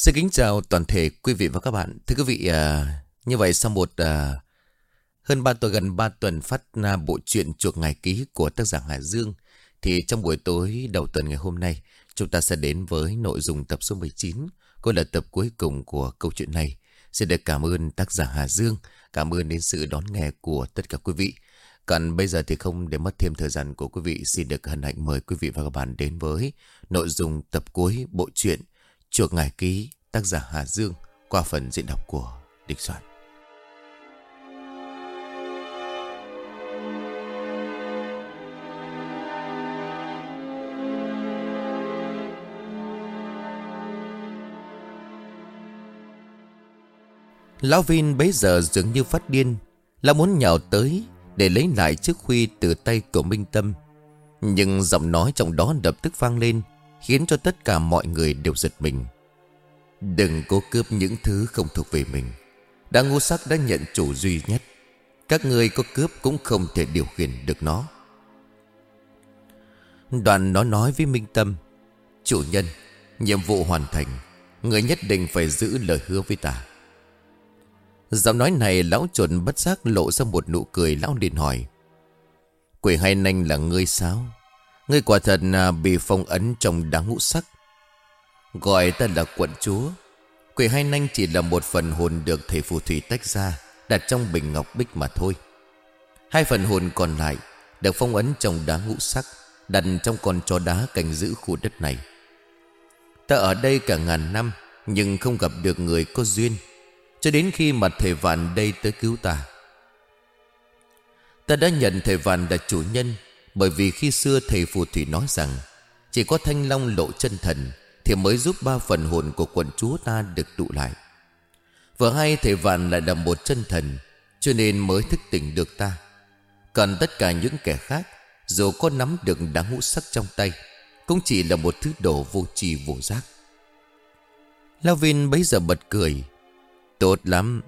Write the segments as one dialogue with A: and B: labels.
A: Xin kính chào toàn thể quý vị và các bạn. Thưa quý vị, à, như vậy sau một à, hơn 3 tuần gần 3 tuần phát à, bộ truyện chuộc ngày ký của tác giả Hà Dương thì trong buổi tối đầu tuần ngày hôm nay chúng ta sẽ đến với nội dung tập số 19 cũng là tập cuối cùng của câu chuyện này. Xin được cảm ơn tác giả Hà Dương, cảm ơn đến sự đón nghe của tất cả quý vị. Còn bây giờ thì không để mất thêm thời gian của quý vị Xin được hân hạnh mời quý vị và các bạn đến với Nội dung tập cuối bộ truyện Chuộc Ngài Ký tác giả Hà Dương Qua phần diễn đọc của Địch Soạn. Lão Vin bấy giờ dường như phát điên. Lão muốn nhào tới để lấy lại chiếc khuy từ tay của Minh Tâm. Nhưng giọng nói trong đó đập tức vang lên, khiến cho tất cả mọi người đều giật mình. Đừng cố cướp những thứ không thuộc về mình. Đã ngu sắc đã nhận chủ duy nhất. Các người có cướp cũng không thể điều khiển được nó. Đoàn nó nói với Minh Tâm, Chủ nhân, nhiệm vụ hoàn thành, người nhất định phải giữ lời hứa với ta. Giọng nói này lão chuẩn bất giác lộ ra một nụ cười lão liền hỏi. Quỷ hay nanh là ngươi sao? Ngươi quả thật bị phong ấn trong đá ngũ sắc. Gọi ta là quận chúa. Quỷ hai nanh chỉ là một phần hồn được thầy phù thủy tách ra, đặt trong bình ngọc bích mà thôi. Hai phần hồn còn lại được phong ấn trong đá ngũ sắc, đặt trong con chó đá canh giữ khu đất này. Ta ở đây cả ngàn năm, nhưng không gặp được người có duyên cho đến khi mà thầy Vạn đây tới cứu ta Ta đã nhận thầy Vạn là chủ nhân bởi vì khi xưa thầy phù thủy nói rằng, Chỉ có thanh long lộ chân thần Thì mới giúp ba phần hồn của quận chúa ta được tụ lại. Vừa hay thầy Vạn lại là một chân thần, Cho nên mới thức tỉnh được ta. Còn tất cả những kẻ khác, Dù có nắm được đá ngũ sắc trong tay, Cũng chỉ là một thứ đồ vô tri vô giác. Lao Vin bấy giờ bật cười. Tốt lắm,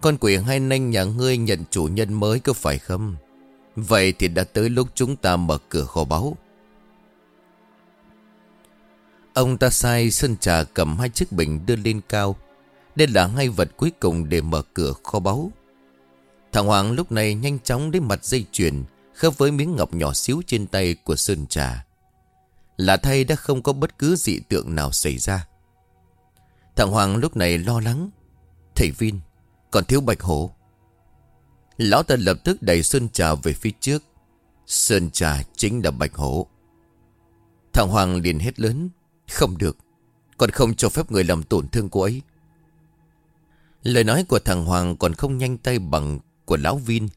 A: Con quỷ hai nanh nhà ngươi nhận chủ nhân mới có phải không? Vậy thì đã tới lúc chúng ta mở cửa kho báu. Ông ta sai Sơn Trà cầm hai chiếc bình đưa lên cao. Đây là hai vật cuối cùng để mở cửa kho báu. Thằng Hoàng lúc này nhanh chóng đến mặt dây chuyền, Khớp với miếng ngọc nhỏ xíu trên tay của Sơn Trà. Là thay đã không có bất cứ dị tượng nào xảy ra. Thằng Hoàng lúc này lo lắng. Thầy Vin, Còn thiếu bạch hổ Lão ta lập tức đẩy Sơn Trà về phía trước. Sơn Trà chính là bạch hổ. Thằng Hoàng liền hét lớn, Không được, Còn không cho phép người làm tổn thương cô ấy. Lời nói của thằng Hoàng còn không nhanh tay bằng của lão Vin.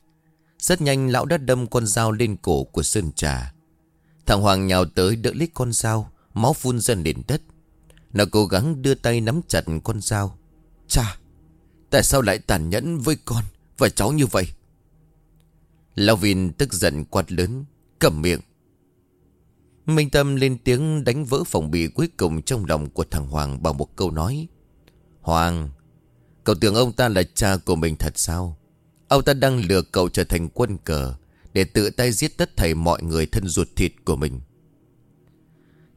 A: Rất nhanh lão đã đâm con dao lên cổ của Sơn Trà. Thằng Hoàng nhào tới đỡ lấy con dao, Máu phun ra nền đất. Nó cố gắng đưa tay nắm chặt con dao. Cha, Tại sao lại tàn nhẫn với con? Và cháu như vậy Lão Vin tức giận quát lớn Cầm miệng Minh Tâm lên tiếng đánh vỡ phòng bị cuối cùng trong lòng của thằng Hoàng bằng một câu nói. Hoàng, cậu tưởng ông ta là cha của mình thật sao? Ông ta đang lừa cậu trở thành quân cờ để tự tay giết tất thảy mọi người thân ruột thịt của mình.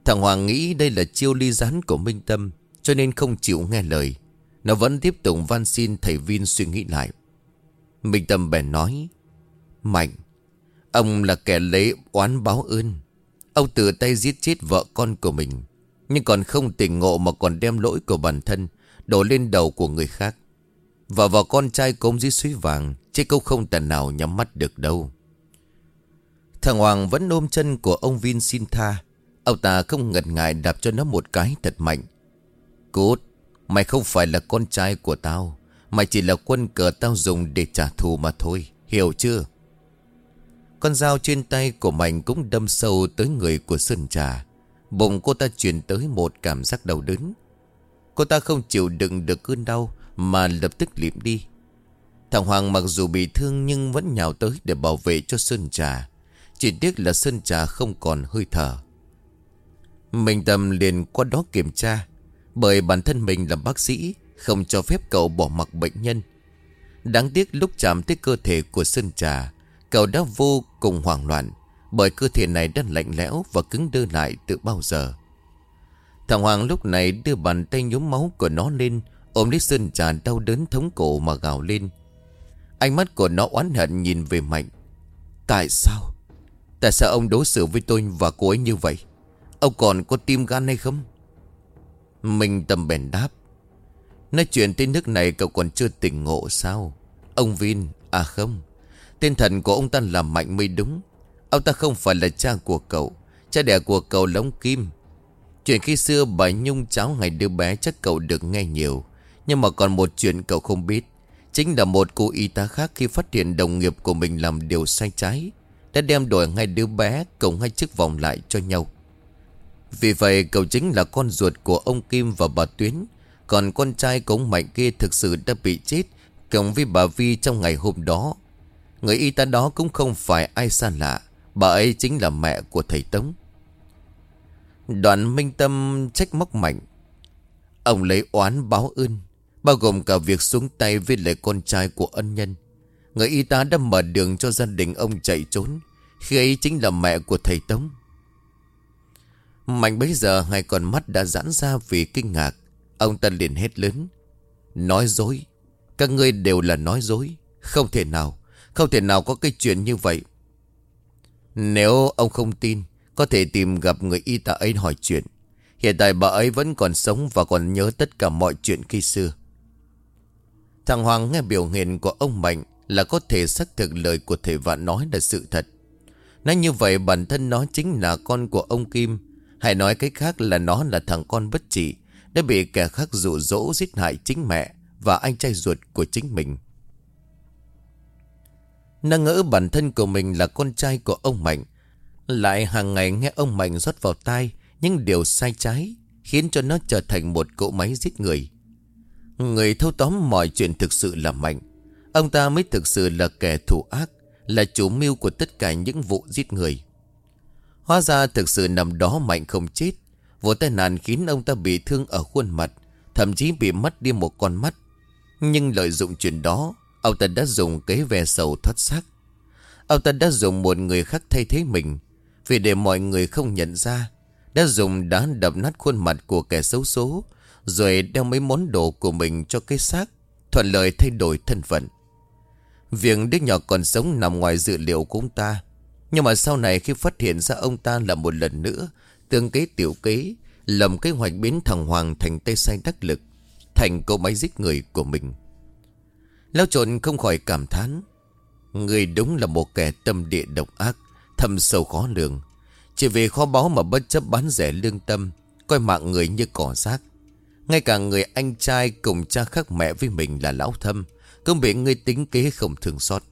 A: Thằng Hoàng nghĩ đây là chiêu ly gián của Minh Tâm cho nên không chịu nghe lời. Nó vẫn tiếp tục van xin thầy Vin suy nghĩ lại Minh Tâm bèn nói, Mạnh, Ông là kẻ lấy oán báo ơn. Ông tự tay giết chết vợ con của mình, Nhưng còn không tỉnh ngộ mà còn đem lỗi của bản thân Đổ lên đầu của người khác. Và vào con trai cống dưới suối vàng Chứ câu không tần nào nhắm mắt được đâu. Thằng Hoàng vẫn ôm chân của ông Vin xin tha Ông ta không ngần ngại đạp cho nó một cái thật mạnh. Cút, Mày không phải là con trai của tao mà chỉ là quân cờ tao dùng để trả thù mà thôi, Hiểu chưa? Con dao trên tay của Mạnh cũng đâm sâu tới người của Sơn Trà. Bụng cô ta truyền tới một cảm giác đau đớn. Cô ta không chịu đựng được cơn đau Mà lập tức liệm đi. Thằng Hoàng mặc dù bị thương nhưng vẫn nhào tới để bảo vệ cho Sơn Trà. Chỉ tiếc là Sơn Trà không còn hơi thở. Mình tầm liền qua đó kiểm tra, bởi bản thân mình là bác sĩ không cho phép cậu bỏ mặc bệnh nhân. Đáng tiếc lúc chạm tới cơ thể của Sơn Trà, Cậu đã vô cùng hoảng loạn Bởi cơ thể này đã lạnh lẽo Và cứng đơ lại từ bao giờ. Thằng Hoàng lúc này đưa bàn tay nhúm máu của nó lên, Ôm lấy Sơn trà đau đớn thống cổ mà gào lên. Ánh mắt của nó oán hận nhìn về Mạnh. Tại sao? Tại sao ông đối xử với tôi và cô ấy như vậy? Ông còn có tim gan hay không? Mình tầm bèn đáp. Nói chuyện tới nước này cậu còn chưa tỉnh ngộ sao? Ông Vin À không, Tên thần của ông ta là Mạnh mới đúng. Ông ta không phải là cha của cậu, Cha đẻ của cậu là ông Kim. Chuyện khi xưa bà Nhung cháu ngày đứa bé chắc cậu được nghe nhiều, Nhưng mà còn một chuyện cậu không biết. Chính là một cô y tá khác khi phát hiện đồng nghiệp của mình làm điều sai trái, Đã đem đổi ngay đứa bé cùng hai chiếc vòng lại cho nhau. Vì vậy cậu chính là con ruột của ông Kim và bà Tuyến. Còn con trai của ông Mạnh kia thực sự đã bị chết Cộng với bà Vi trong ngày hôm đó. Người y tá đó cũng không phải ai xa lạ, Bà ấy chính là mẹ của thầy Tống. Đoạn minh tâm trách móc mạnh. Ông lấy oán báo ơn, Bao gồm cả việc xuống tay với lại con trai của ân nhân. Người y tá đã mở đường cho gia đình ông chạy trốn, Khi ấy chính là mẹ của thầy Tống. Mạnh bấy giờ hai con mắt đã giãn ra vì kinh ngạc. Ông ta liền hết lớn. Nói dối. Các ngươi đều là nói dối. Không thể nào. Không thể nào có cái chuyện như vậy. Nếu ông không tin, Có thể tìm gặp người y tá ấy hỏi chuyện. Hiện tại bà ấy vẫn còn sống Và còn nhớ tất cả mọi chuyện khi xưa. Thằng Hoàng nghe biểu hiện của ông Mạnh là có thể xác thực lời của thầy vạn nói là sự thật. Nói như vậy, bản thân nó chính là con của ông Kim. Hay nói cách khác là nó là thằng con bất trị đã bị kẻ khác dụ dỗ giết hại chính mẹ và anh trai ruột của chính mình. Năng ngỡ bản thân của mình là con trai của ông Mạnh. Lại hàng ngày nghe ông Mạnh rót vào tai những điều sai trái, khiến cho nó trở thành một cỗ máy giết người. Người thâu tóm mọi chuyện thực sự là Mạnh Ông ta mới thực sự là kẻ thủ ác, Là chủ mưu của tất cả những vụ giết người Hóa ra thực sự nằm đó Mạnh không chết Vụ tai nạn khiến ông ta bị thương ở khuôn mặt, Thậm chí bị mất đi một con mắt. Nhưng lợi dụng chuyện đó, Ông ta đã dùng kế ve sầu thoát xác. Ông ta đã dùng một người khác thay thế mình, Vì để mọi người không nhận ra, Đã dùng đá đập nát khuôn mặt của kẻ xấu số, rồi đeo mấy món đồ của mình cho cái xác, Thuận lợi thay đổi thân phận. Việc đứa nhỏ còn sống nằm ngoài dự liệu của ông ta. Nhưng mà sau này khi phát hiện ra ông ta là một lần nữa Tương kế tiểu kế, Lầm kế hoạch biến thằng Hoàng thành tay sai đắc lực, Thành cậu máy giết người của mình. Lão trộn không khỏi cảm thán, Người đúng là một kẻ tâm địa độc ác, Thâm sâu khó lường. Chỉ vì kho báu mà bất chấp bán rẻ lương tâm, Coi mạng người như cỏ rác. Ngay cả người anh trai cùng cha khác mẹ với mình là lão thâm, Cũng bị người tính kế không thường xót.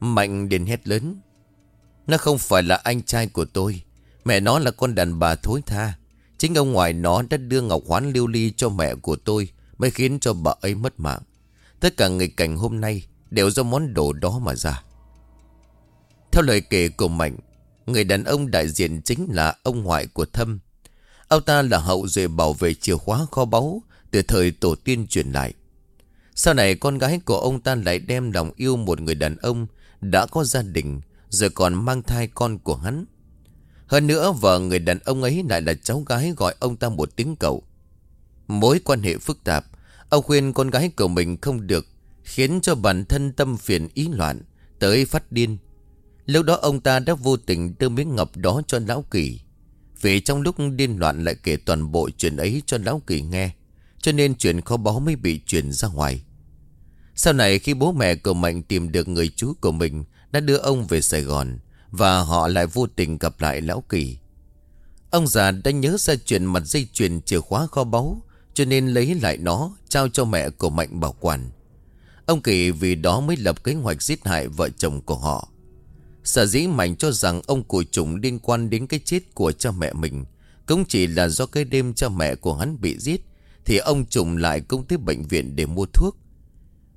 A: Mạnh đến hét lớn, Nó không phải là anh trai của tôi Mẹ nó là con đàn bà thối tha. Chính ông ngoại nó đã đưa Ngọc Hoán lưu ly cho mẹ của tôi, Mới khiến cho bà ấy mất mạng. Tất cả người cảnh hôm nay Đều do món đồ đó mà ra. Theo lời kể của Mạnh, Người đàn ông đại diện chính là ông ngoại của Thâm. Ông ta là hậu duệ bảo vệ chìa khóa kho báu Từ thời tổ tiên truyền lại. Sau này con gái của ông ta lại đem lòng yêu một người đàn ông Đã có gia đình, Rồi còn mang thai con của hắn. Hơn nữa, vợ người đàn ông ấy lại là cháu gái gọi ông ta một tiếng cậu. Mối quan hệ phức tạp, Ông khuyên con gái của mình không được, Khiến cho bản thân tâm phiền ý loạn, Tới phát điên. Lúc đó ông ta đã vô tình đưa miếng ngọc đó cho lão kỳ. Vì trong lúc điên loạn lại kể toàn bộ chuyện ấy cho Lão Kỳ nghe, Cho nên chuyện khó báu mới bị truyền ra ngoài. Sau này khi bố mẹ của Mạnh tìm được người chú của mình, Đã đưa ông về Sài Gòn. Và họ lại vô tình gặp lại Lão Kỳ. Ông già đã nhớ ra chuyện mặt dây chuyền chìa khóa kho báu, Cho nên lấy lại nó, Trao cho mẹ của Mạnh bảo quản. Ông Kỳ vì đó mới lập kế hoạch giết hại vợ chồng của họ. Sở dĩ Mạnh cho rằng ông cụ trùng liên quan đến cái chết của cha mẹ mình Cũng chỉ là do cái đêm cha mẹ của hắn bị giết, Thì ông trùng lại cũng tới bệnh viện để mua thuốc.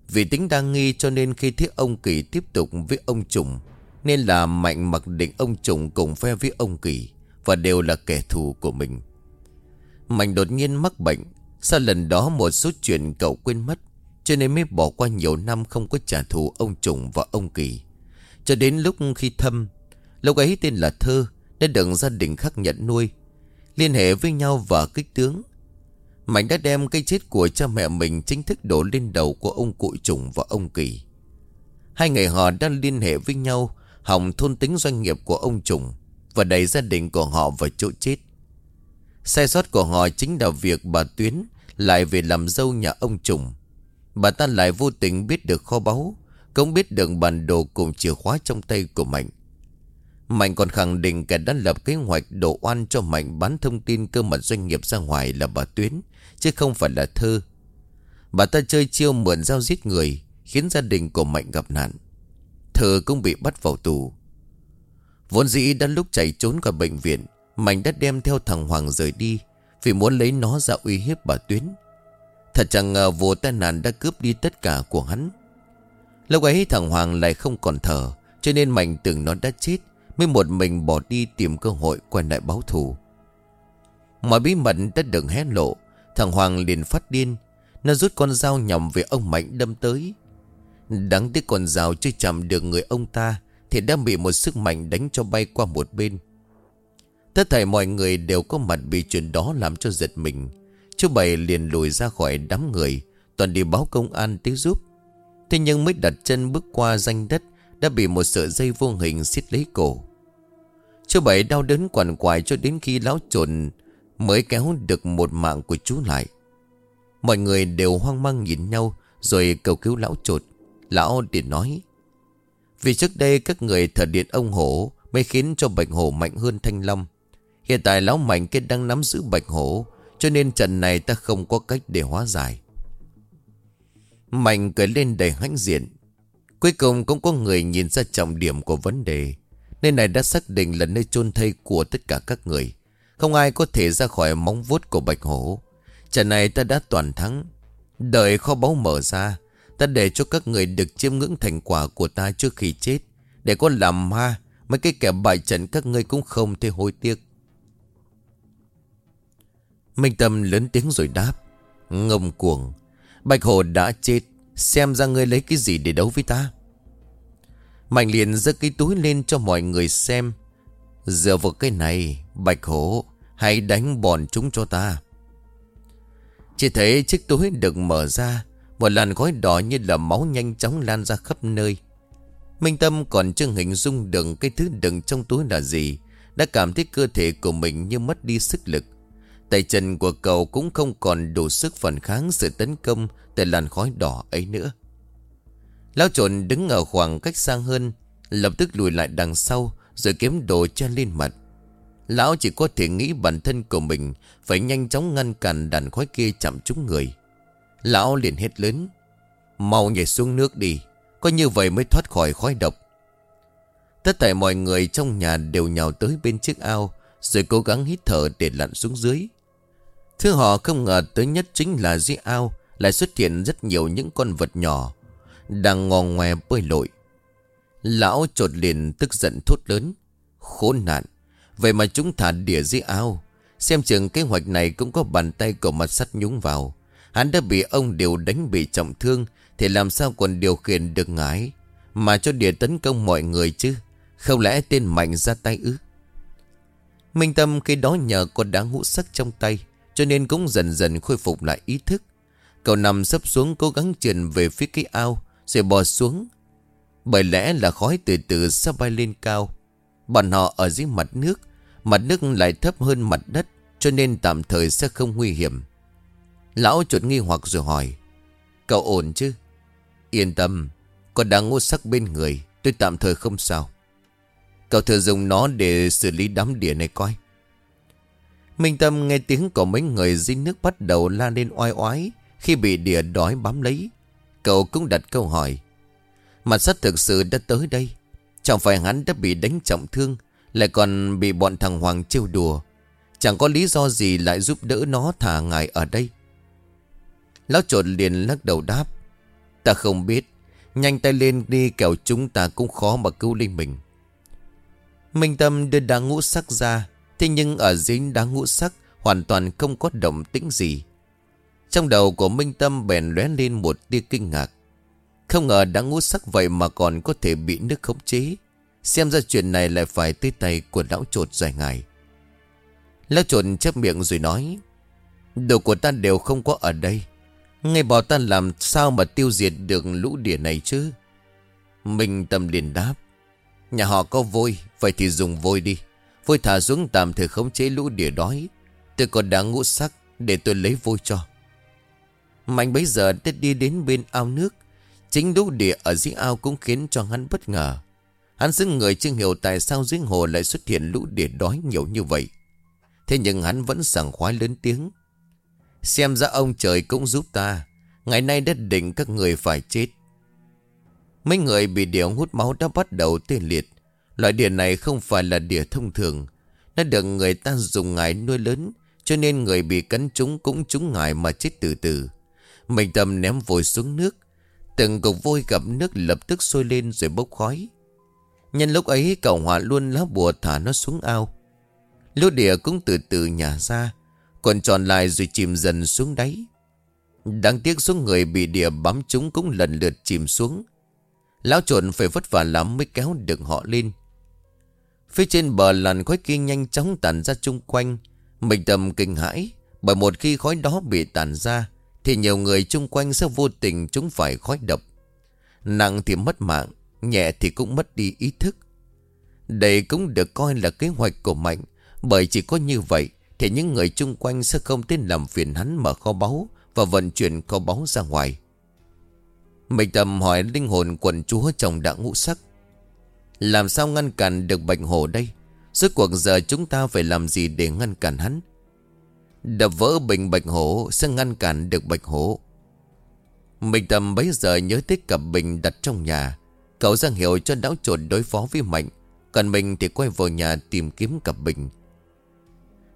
A: Vì tính đang nghi cho nên khi thấy ông Kỳ tiếp tục với ông trùng nên là Mạnh mặc định ông trùng cùng phe với ông Kỳ Và đều là kẻ thù của mình. Mạnh đột nhiên mắc bệnh Sau lần đó một số chuyện cậu quên mất Cho nên mới bỏ qua nhiều năm không có trả thù ông trùng và ông Kỳ. Cho đến lúc khi thâm Lúc ấy tên là Thơ Đã được gia đình khác nhận nuôi Liên hệ với nhau và kích tướng. Mạnh đã đem cái chết của cha mẹ mình chính thức đổ lên đầu của ông cụ trùng và ông Kỳ. Hai người họ đã liên hệ với nhau, hòng thôn tính doanh nghiệp của ông trùng và đẩy gia đình của họ vào chỗ chết. Sai sót của họ chính là việc bà Tuyến lại về làm dâu nhà ông trùng. Bà ta lại vô tình biết được kho báu, cũng biết được bản đồ cùng chìa khóa trong tay của Mạnh. Mạnh còn khẳng định kẻ đã lập kế hoạch đổ oan cho Mạnh bán thông tin cơ mật doanh nghiệp ra ngoài là bà Tuyến, chứ không phải là Thơ. Bà ta chơi chiêu mượn dao giết người, khiến gia đình của Mạnh gặp nạn. Thơ cũng bị bắt vào tù. Vốn dĩ đã lúc chạy trốn khỏi bệnh viện, Mạnh đã đem theo thằng Hoàng rời đi, vì muốn lấy nó ra uy hiếp bà Tuyến. Thật chẳng ngờ vụ tai nạn đã cướp đi tất cả của hắn. Lúc ấy thằng Hoàng lại không còn thở, cho nên Mạnh tưởng nó đã chết, Mới một mình bỏ đi tìm cơ hội quay lại báo thù Mọi bí mật đã được hé lộ Thằng Hoàng liền phát điên Nó rút con dao nhằm về ông Mạnh đâm tới Đáng tiếc con rào chưa chạm được người ông ta Thì đã bị một sức mạnh đánh cho bay qua một bên Tất thảy mọi người đều có mặt bị chuyện đó làm cho giật mình Chú Bảy liền lùi ra khỏi đám người, Toàn đi báo công an tới giúp Thế nhưng mới đặt chân bước qua danh đất, Đã bị một sợi dây vô hình xiết lấy cổ Chú Bảy đau đớn quằn quại cho đến khi lão trộn mới kéo được một mạng của chú lại. Mọi người đều hoang mang nhìn nhau, rồi cầu cứu lão trột. Lão điện nói. Vì trước đây các người thờ điện ông hổ mới khiến cho bạch hổ mạnh hơn thanh long. Hiện tại lão mạnh kết đang nắm giữ bạch hổ, cho nên trận này ta không có cách để hóa giải. Mạnh cười lên đầy hãnh diện. Cuối cùng cũng có người nhìn ra trọng điểm của vấn đề. Nơi này đã xác định là nơi chôn thây của tất cả các người Không ai có thể ra khỏi móng vuốt của Bạch Hổ Trận này ta đã toàn thắng Đợi kho báu mở ra Ta để cho các người được chiêm ngưỡng thành quả của ta trước khi chết Để có làm ma Mấy cái kẻ bại trận các ngươi cũng không thể hối tiếc Minh Tâm lớn tiếng rồi đáp Ngông cuồng Bạch Hồ đã chết Xem ra ngươi lấy cái gì để đấu với ta Mạnh liền giơ cái túi lên cho mọi người xem. Dựa vào cái này, bạch hổ, hãy đánh bọn chúng cho ta. Chỉ thấy chiếc túi được mở ra, một làn khói đỏ như là máu nhanh chóng lan ra khắp nơi. Minh Tâm còn chưa hình dung được cái thứ đựng trong túi là gì, đã cảm thấy cơ thể của mình như mất đi sức lực. Tay chân của cậu cũng không còn đủ sức phản kháng sự tấn công từ làn khói đỏ ấy nữa. Lão trộn đứng ở khoảng cách xa hơn Lập tức lùi lại đằng sau Rồi kiếm đồ che lên mặt Lão chỉ có thể nghĩ bản thân của mình Phải nhanh chóng ngăn cản đàn khói kia chạm trúng người Lão liền hét lớn, Mau nhảy xuống nước đi, Có như vậy mới thoát khỏi khói độc Tất cả mọi người trong nhà đều nhào tới bên chiếc ao, Rồi cố gắng hít thở để lặn xuống dưới Thứ họ không ngờ tới nhất chính là dưới ao Lại xuất hiện rất nhiều những con vật nhỏ, đang ngò ngoe bơi lội. Lão trột liền tức giận thốt lớn. Khốn nạn. Vậy mà chúng thả đỉa dưới ao. Xem chừng kế hoạch này cũng có bàn tay của mặt sắt nhúng vào. Hắn đã bị ông điều đánh bị trọng thương. Thì làm sao còn điều khiển được ngái. Mà cho địa tấn công mọi người chứ. Không lẽ tên mạnh ra tay ư. Minh Tâm khi đó nhờ con đáng hũ sắc trong tay. Cho nên cũng dần dần khôi phục lại ý thức. Cậu nằm sấp xuống cố gắng trườn về phía cái ao. Rồi bò xuống Bởi lẽ là khói từ từ sắp bay lên cao Bọn họ ở dưới mặt nước Mặt nước lại thấp hơn mặt đất, Cho nên tạm thời sẽ không nguy hiểm Lão chuột nghi hoặc rồi hỏi, Cậu ổn chứ? Yên tâm Còn đang ngô sắc bên người, Tôi tạm thời không sao. Cậu thử dùng nó để xử lý đám đỉa này coi. Minh Tâm nghe tiếng của mấy người dưới nước bắt đầu la lên oai oái Khi bị đỉa đói bám lấy. Cậu cũng đặt câu hỏi, Mặt sắt thực sự đã tới đây, Chẳng phải hắn đã bị đánh trọng thương, Lại còn bị bọn thằng Hoàng trêu đùa? Chẳng có lý do gì lại giúp đỡ nó thả ngài ở đây? Lão trộn liền lắc đầu đáp Ta không biết, Nhanh tay lên đi, kẻo chúng ta cũng khó mà cứu linh mình Minh Tâm đưa đá ngũ sắc ra, Thế nhưng ở dưới đá ngũ sắc Hoàn toàn không có động tĩnh gì trong đầu của Minh Tâm bèn lóe lên một tia kinh ngạc. Không ngờ đá ngũ sắc vậy mà còn có thể bị nước khống chế. Xem ra chuyện này lại phải tới tay của lão trột dài ngày. Lão trộn chép miệng rồi nói, Đồ của ta đều không có ở đây ngay bảo ta làm sao mà tiêu diệt được lũ đỉa này chứ? Minh tâm liền đáp, Nhà họ có vôi, Vậy thì dùng vôi đi. Vôi thả xuống tạm thời khống chế lũ đỉa đói. Tôi còn đáng ngũ sắc Để tôi lấy vôi cho. Mạnh bấy giờ đã đi đến bên ao nước. Chính lũ đỉa ở dưới ao cũng khiến cho hắn bất ngờ. Hắn xứng người chưa hiểu tại sao dưới hồ lại xuất hiện lũ đỉa đói nhiều như vậy. Thế nhưng hắn vẫn sảng khoái lớn tiếng. Xem ra ông trời cũng giúp ta. Ngày nay đất định các người phải chết. Mấy người bị đỉa hút máu đã bắt đầu tê liệt. Loại đỉa này không phải là đỉa thông thường. Nó được người ta dùng ngải nuôi lớn, Cho nên người bị cắn trúng cũng trúng ngải mà chết từ từ. Mình tầm ném vội xuống nước. Từng cục vôi gặp nước lập tức sôi lên rồi bốc khói. Nhân lúc ấy, cậu hỏa luôn lá bùa thả nó xuống ao. Lũ đỉa cũng từ từ nhả ra. Còn tròn lại rồi chìm dần xuống đáy. Đáng tiếc số người bị địa bám chúng cũng lần lượt chìm xuống. Lão trộn phải vất vả lắm mới kéo được họ lên. Phía trên bờ làn khói kia nhanh chóng tàn ra chung quanh. Mình tầm kinh hãi, Bởi một khi khói đó bị tàn ra, Thì nhiều người chung quanh sẽ vô tình chúng phải khói độc. Nặng thì mất mạng, Nhẹ thì cũng mất đi ý thức. Đây cũng được coi là kế hoạch của Mạnh, Bởi chỉ có như vậy thì những người chung quanh sẽ không tin làm phiền hắn mở kho báu Và vận chuyển kho báu ra ngoài. Mình tầm hỏi linh hồn quần chúa chồng đã ngũ sắc. Làm sao ngăn cản được bệnh hồ đây? Suốt cuộc giờ chúng ta phải làm gì để ngăn cản hắn? Đập vỡ bình bạch hổ sẽ ngăn cản được bạch hổ. Mình tầm bấy giờ nhớ tới cặp bình đặt trong nhà. Cậu ra hiệu cho đáo trộn đối phó với Mạnh. Còn mình thì quay vào nhà tìm kiếm cặp bình.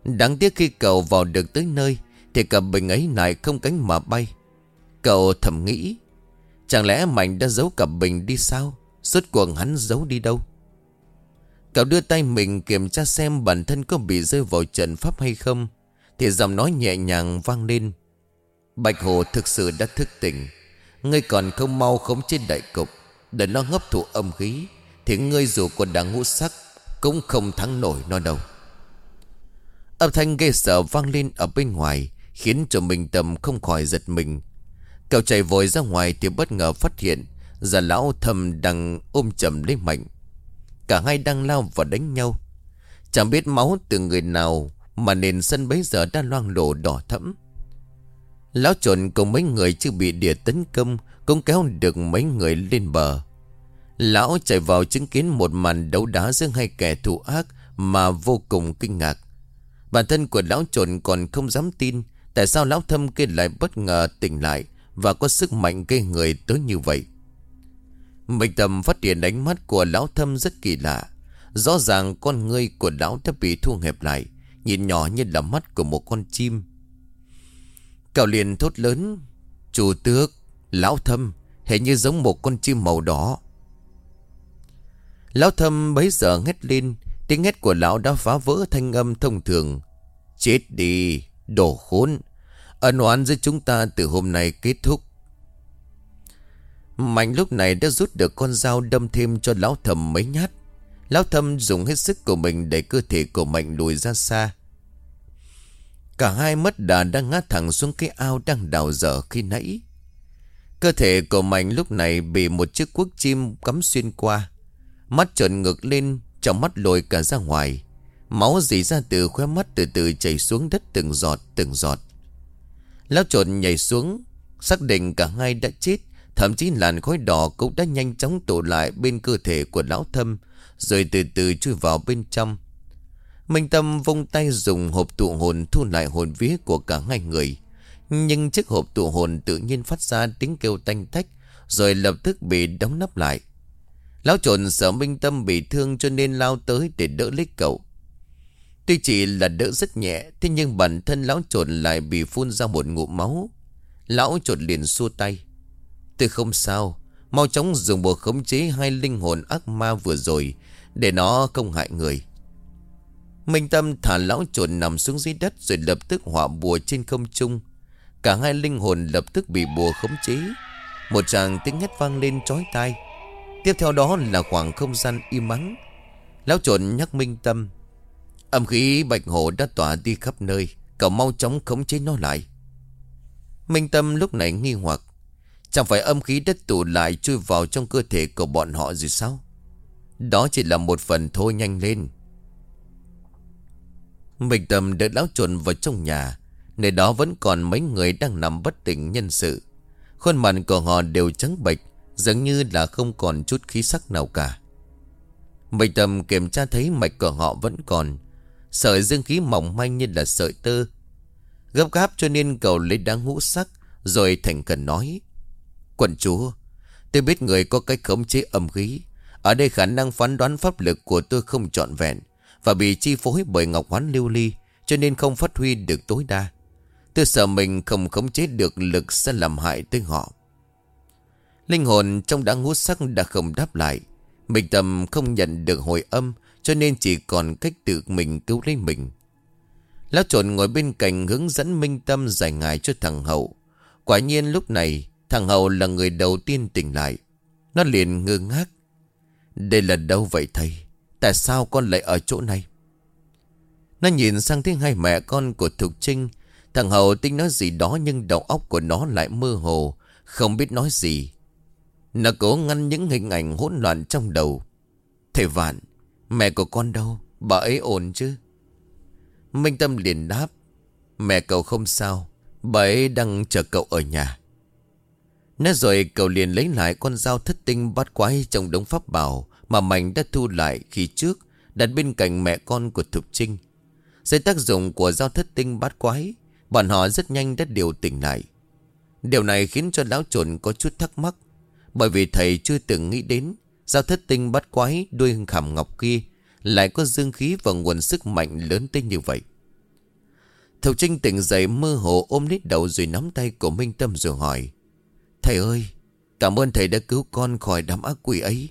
A: Đáng tiếc khi cậu vào được tới nơi, Thì cặp bình ấy lại không cánh mà bay. Cậu thầm nghĩ, Chẳng lẽ Mạnh đã giấu cặp bình đi sao? Suốt cuộc hắn giấu đi đâu? Cậu đưa tay mình kiểm tra xem bản thân có bị rơi vào trận pháp hay không, Thì giọng nói nhẹ nhàng vang lên. Bạch Hồ thực sự đã thức tỉnh. Ngươi còn không mau khống trên đại cục, để nó hấp thụ âm khí, Thì ngươi dù còn đang ngũ sắc, Cũng không thắng nổi nó đâu. Âm thanh ghê sợ vang lên ở bên ngoài, Khiến cho mình tầm không khỏi giật mình. Cậu chạy vội ra ngoài Thì bất ngờ phát hiện Già lão thầm đang ôm chầm lấy mạnh. Cả hai đang lao và đánh nhau. Chẳng biết máu từ người nào Mà nền sân bấy giờ đã loang lổ đỏ thẫm. Lão trộn cùng mấy người chưa bị địa tấn công Cũng kéo được mấy người lên bờ. Lão chạy vào chứng kiến một màn đấu đá giữa hai kẻ thù ác Mà vô cùng kinh ngạc. Bản thân của lão trộn còn không dám tin Tại sao lão thâm kia lại bất ngờ tỉnh lại Và có sức mạnh gây người tới như vậy. Mình tầm phát hiện ánh mắt của lão thâm rất kỳ lạ. Rõ ràng con ngươi của lão đã bị thu hẹp lại, Nhìn nhỏ như là mắt của một con chim. Cậu liền thốt lớn, Chủ tước, Lão thâm hệ như giống một con chim màu đỏ. Lão thâm bấy giờ ngất lên Tiếng hét của lão đã phá vỡ thanh âm thông thường. Chết đi, Đồ khốn. Ân oán giữa chúng ta từ hôm nay kết thúc. Mạnh lúc này đã rút được con dao đâm thêm cho lão thầm mấy nhát. Lão thầm dùng hết sức của mình để cơ thể của Mạnh lùi ra xa. Cả hai mất đà đang ngã thẳng xuống cái ao đang đào dở khi nãy. Cơ thể của Mạnh lúc này bị một chiếc cuốc chim cắm xuyên qua. Mắt trợn ngược lên trong mắt lồi cả ra ngoài. Máu dì ra từ khóe mắt từ từ chảy xuống đất từng giọt từng giọt. Lão trộn nhảy xuống, Xác định cả hai đã chết. Thậm chí làn khói đỏ cũng đã nhanh chóng tụ lại bên cơ thể của lão thâm, Rồi từ từ chui vào bên trong. Minh Tâm vung tay dùng hộp tụ hồn thu lại hồn vía của cả hai người. Nhưng chiếc hộp tụ hồn tự nhiên phát ra tiếng kêu tanh tách, Rồi lập tức bị đóng nắp lại. Lão trộn sợ Minh Tâm bị thương cho nên lao tới để đỡ lấy cậu. Tuy chỉ là đỡ rất nhẹ, thế nhưng bản thân lão trộn lại bị phun ra một ngụm máu. Lão trộn liền xua tay. Tôi không sao, mau chóng dùng bộ khống chế hai linh hồn ác ma vừa rồi, để nó không hại người. Minh Tâm thả lão trộn nằm xuống dưới đất rồi lập tức hỏa bùa trên không trung. Cả hai linh hồn lập tức bị bùa khống chế. Một tràng tiếng hét vang lên trói tai. Tiếp theo đó là khoảng không gian im ắng. Lão trộn nhắc minh tâm, Âm khí bạch hổ đã tỏa đi khắp nơi Cậu mau chóng khống chế nó lại. Minh Tâm lúc này nghi hoặc, Chẳng phải âm khí đất tụ lại chui vào trong cơ thể của bọn họ gì sao? Đó chỉ là một phần thôi nhanh lên. Minh Tâm đỡ lão trộn vào trong nhà, Nơi đó vẫn còn mấy người đang nằm bất tỉnh nhân sự. Khuôn mặt của họ đều trắng bệch dường như là không còn chút khí sắc nào cả. Mạch Tâm kiểm tra thấy mạch của họ vẫn còn. Sợi dương khí mỏng manh như là sợi tơ. Gấp gáp cho nên cầu lấy đá ngũ sắc, Rồi thành cần nói. Quận chúa, Tôi biết người có cách khống chế âm khí. Ở đây khả năng phán đoán pháp lực của tôi không trọn vẹn Và bị chi phối bởi ngọc hoán lưu ly, Cho nên không phát huy được tối đa. Tôi sợ mình không khống chế được lực sẽ làm hại tới họ. Linh hồn trong đã ngũ sắc đã không đáp lại Mình tầm không nhận được hồi âm, Cho nên chỉ còn cách tự mình cứu lấy mình Lão trộn ngồi bên cạnh hướng dẫn Minh Tâm giải ngài cho thằng Hậu. Quả nhiên lúc này, thằng Hậu là người đầu tiên tỉnh lại. Nó liền ngơ ngác. Đây là đâu vậy thầy? Tại sao con lại ở chỗ này? Nó nhìn sang thấy hai mẹ con của Thục Trinh. Thằng Hậu tính nói gì đó nhưng đầu óc của nó lại mơ hồ. Không biết nói gì. Nó cố ngăn những hình ảnh hỗn loạn trong đầu. Thầy Vạn, mẹ của con đâu? Bà ấy ổn chứ? Minh Tâm liền đáp Mẹ cậu không sao Bà ấy đang chờ cậu ở nhà Nói rồi cậu liền lấy lại con dao thất tinh bắt quái trong đống pháp bảo Mà Mạnh đã thu lại khi trước Đặt bên cạnh mẹ con của Thục Trinh Dưới tác dụng của dao thất tinh bát quái Bọn họ rất nhanh đã điều tỉnh lại Điều này khiến cho lão trộn có chút thắc mắc bởi vì thầy chưa từng nghĩ đến Giao thất tinh bắt quái đuôi khảm ngọc kia lại có dương khí và nguồn sức mạnh lớn tới như vậy. Thầu Trinh tỉnh dậy mơ hồ ôm lít đầu rồi nắm tay của Minh Tâm rồi hỏi, Thầy ơi, Cảm ơn thầy đã cứu con khỏi đám ác quỷ ấy.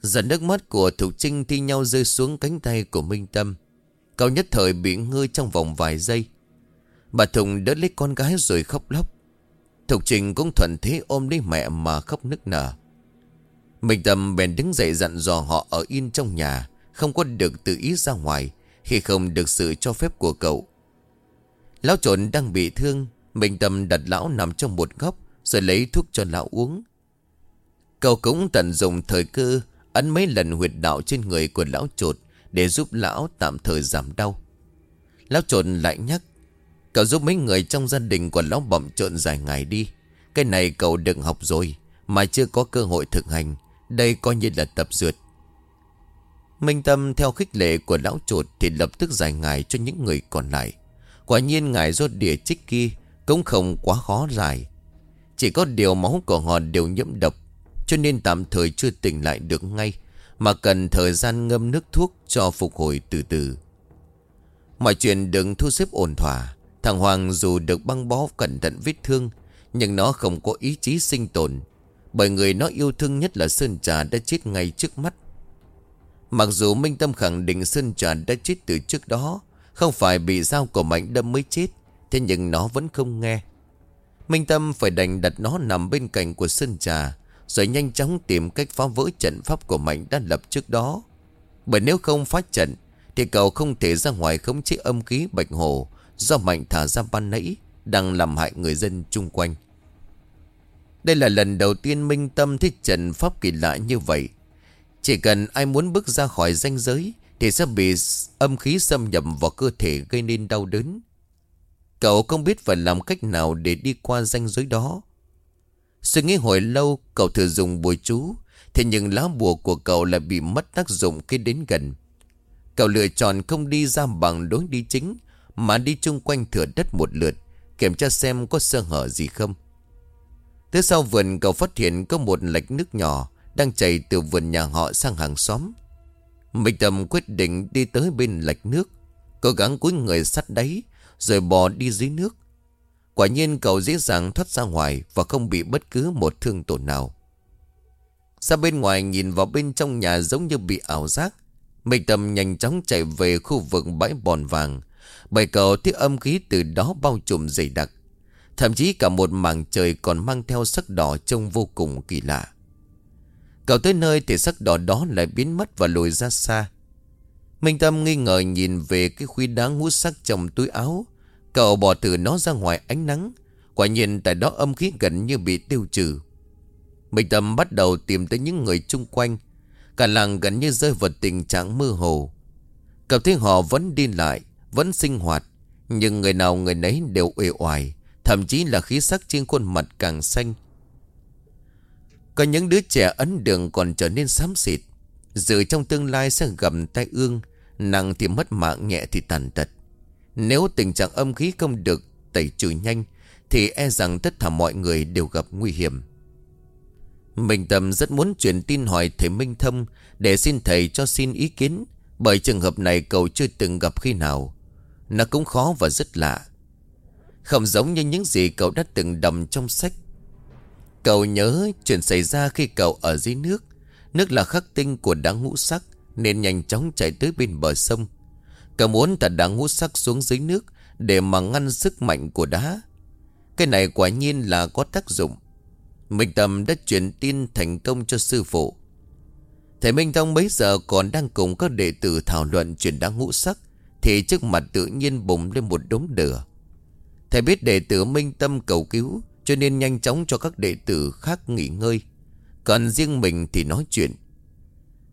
A: Giật nước mắt của Thục Trinh thi nhau rơi xuống cánh tay của Minh Tâm. Cậu nhất thời bị ngơi trong vòng vài giây. Bà Thùng đỡ lấy con gái rồi khóc lóc. Thục trình cũng thuận thế ôm lấy mẹ mà khóc nức nở. Minh Tâm bèn đứng dậy dặn dò họ ở yên trong nhà, Không có được tự ý ra ngoài, Khi không được sự cho phép của cậu. Lão trộn đang bị thương Minh Tâm đặt lão nằm trong một góc, Rồi lấy thuốc cho lão uống. Cậu cũng tận dụng thời cơ, Ấn mấy lần huyệt đạo trên người của lão trột Để giúp lão tạm thời giảm đau. Lão trộn lại nhắc Cậu giúp mấy người trong gia đình của lão bẩm trộn dài ngày đi. Cái này cậu đừng học rồi, Mà chưa có cơ hội thực hành. Đây coi như là tập dượt. Minh Tâm theo khích lệ của lão chuột Thì lập tức giải ngài cho những người còn lại. Quả nhiên ngài rốt địa trích kia Cũng không quá khó giải. Chỉ có điều máu của họ đều nhiễm độc, Cho nên tạm thời chưa tỉnh lại được ngay, Mà cần thời gian ngâm nước thuốc Cho phục hồi từ từ. Mọi chuyện đừng thu xếp ổn thỏa. Thằng Hoàng dù được băng bó cẩn thận vết thương, Nhưng nó không có ý chí sinh tồn, bởi người nó yêu thương nhất là Sơn Trà đã chết ngay trước mắt. Mặc dù Minh Tâm khẳng định Sơn Trà đã chết từ trước đó, Không phải bị dao của Mạnh đâm mới chết, Thế nhưng nó vẫn không nghe. Minh Tâm phải đành đặt nó nằm bên cạnh của Sơn Trà, Rồi nhanh chóng tìm cách phá vỡ trận pháp của Mạnh đã lập trước đó. Bởi nếu không phá trận, Thì cậu không thể ra ngoài khống chế âm khí bạch hồ Do Mạnh thả ra ban nãy, Đang làm hại người dân chung quanh đây là lần đầu tiên Minh Tâm thích trần pháp kỳ lạ như vậy. Chỉ cần ai muốn bước ra khỏi ranh giới, thì sẽ bị âm khí xâm nhập vào cơ thể gây nên đau đớn. Cậu không biết phải làm cách nào để đi qua ranh giới đó. Suy nghĩ hồi lâu, cậu thử dùng bùa chú, Thế nhưng lá bùa của cậu lại bị mất tác dụng khi đến gần Cậu lựa chọn không đi ra bằng đối đi chính mà đi chung quanh thửa đất một lượt, Kiểm tra xem có sơ hở gì không. Tới sau vườn, cậu phát hiện có một lạch nước nhỏ Đang chảy từ vườn nhà họ sang hàng xóm. Minh Tâm quyết định đi tới bên lạch nước, Cố gắng cúi người sắt đáy Rồi bò đi dưới nước. Quả nhiên cậu dễ dàng thoát ra ngoài Và không bị bất cứ một thương tổn nào. Ra bên ngoài nhìn vào bên trong nhà giống như bị ảo giác Minh Tâm nhanh chóng chạy về khu vực bãi bòn vàng bởi cầu thấy âm khí từ đó bao trùm dày đặc Thậm chí cả một mảng trời còn mang theo sắc đỏ trông vô cùng kỳ lạ. Cậu tới nơi thì sắc đỏ đó lại biến mất và lùi ra xa. Minh Tâm nghi ngờ nhìn về cái khuy đá ngũ sắc trong túi áo. Cậu bỏ từ nó ra ngoài ánh nắng. Quả nhiên tại đó âm khí gần như bị tiêu trừ. Minh Tâm bắt đầu tìm tới những người chung quanh. Cả làng gần như rơi vào tình trạng mơ hồ. Cậu thấy họ vẫn đi lại, vẫn sinh hoạt. Nhưng người nào người nấy đều uể oải. Thậm chí là khí sắc trên khuôn mặt càng xanh. Có những đứa trẻ ấn đường còn trở nên xám xịt. Dự trong tương lai sẽ gầm tay ương, Nặng thì mất mạng nhẹ thì tàn tật Nếu tình trạng âm khí không được tẩy trừ nhanh, Thì e rằng tất cả mọi người đều gặp nguy hiểm Minh Tâm rất muốn truyền tin hỏi thầy Minh Thâm Để xin thầy cho xin ý kiến, Bởi trường hợp này cậu chưa từng gặp khi nào nó cũng khó và rất lạ. Không giống như những gì cậu đã từng đầm trong sách. Cậu nhớ chuyện xảy ra khi cậu ở dưới nước. Nước là khắc tinh của đá ngũ sắc, Nên nhanh chóng chạy tới bên bờ sông. Cậu muốn thật đá ngũ sắc xuống dưới nước Để mà ngăn sức mạnh của đá. Cái này quả nhiên là có tác dụng. Minh Tâm đã truyền tin thành công cho sư phụ. Thầy Minh Thông bấy giờ còn đang cùng các đệ tử thảo luận chuyện đá ngũ sắc. Thì trước mặt tự nhiên bùng lên một đống lửa. Thầy biết đệ tử Minh Tâm cầu cứu, Cho nên nhanh chóng cho các đệ tử khác nghỉ ngơi. Còn riêng mình thì nói chuyện.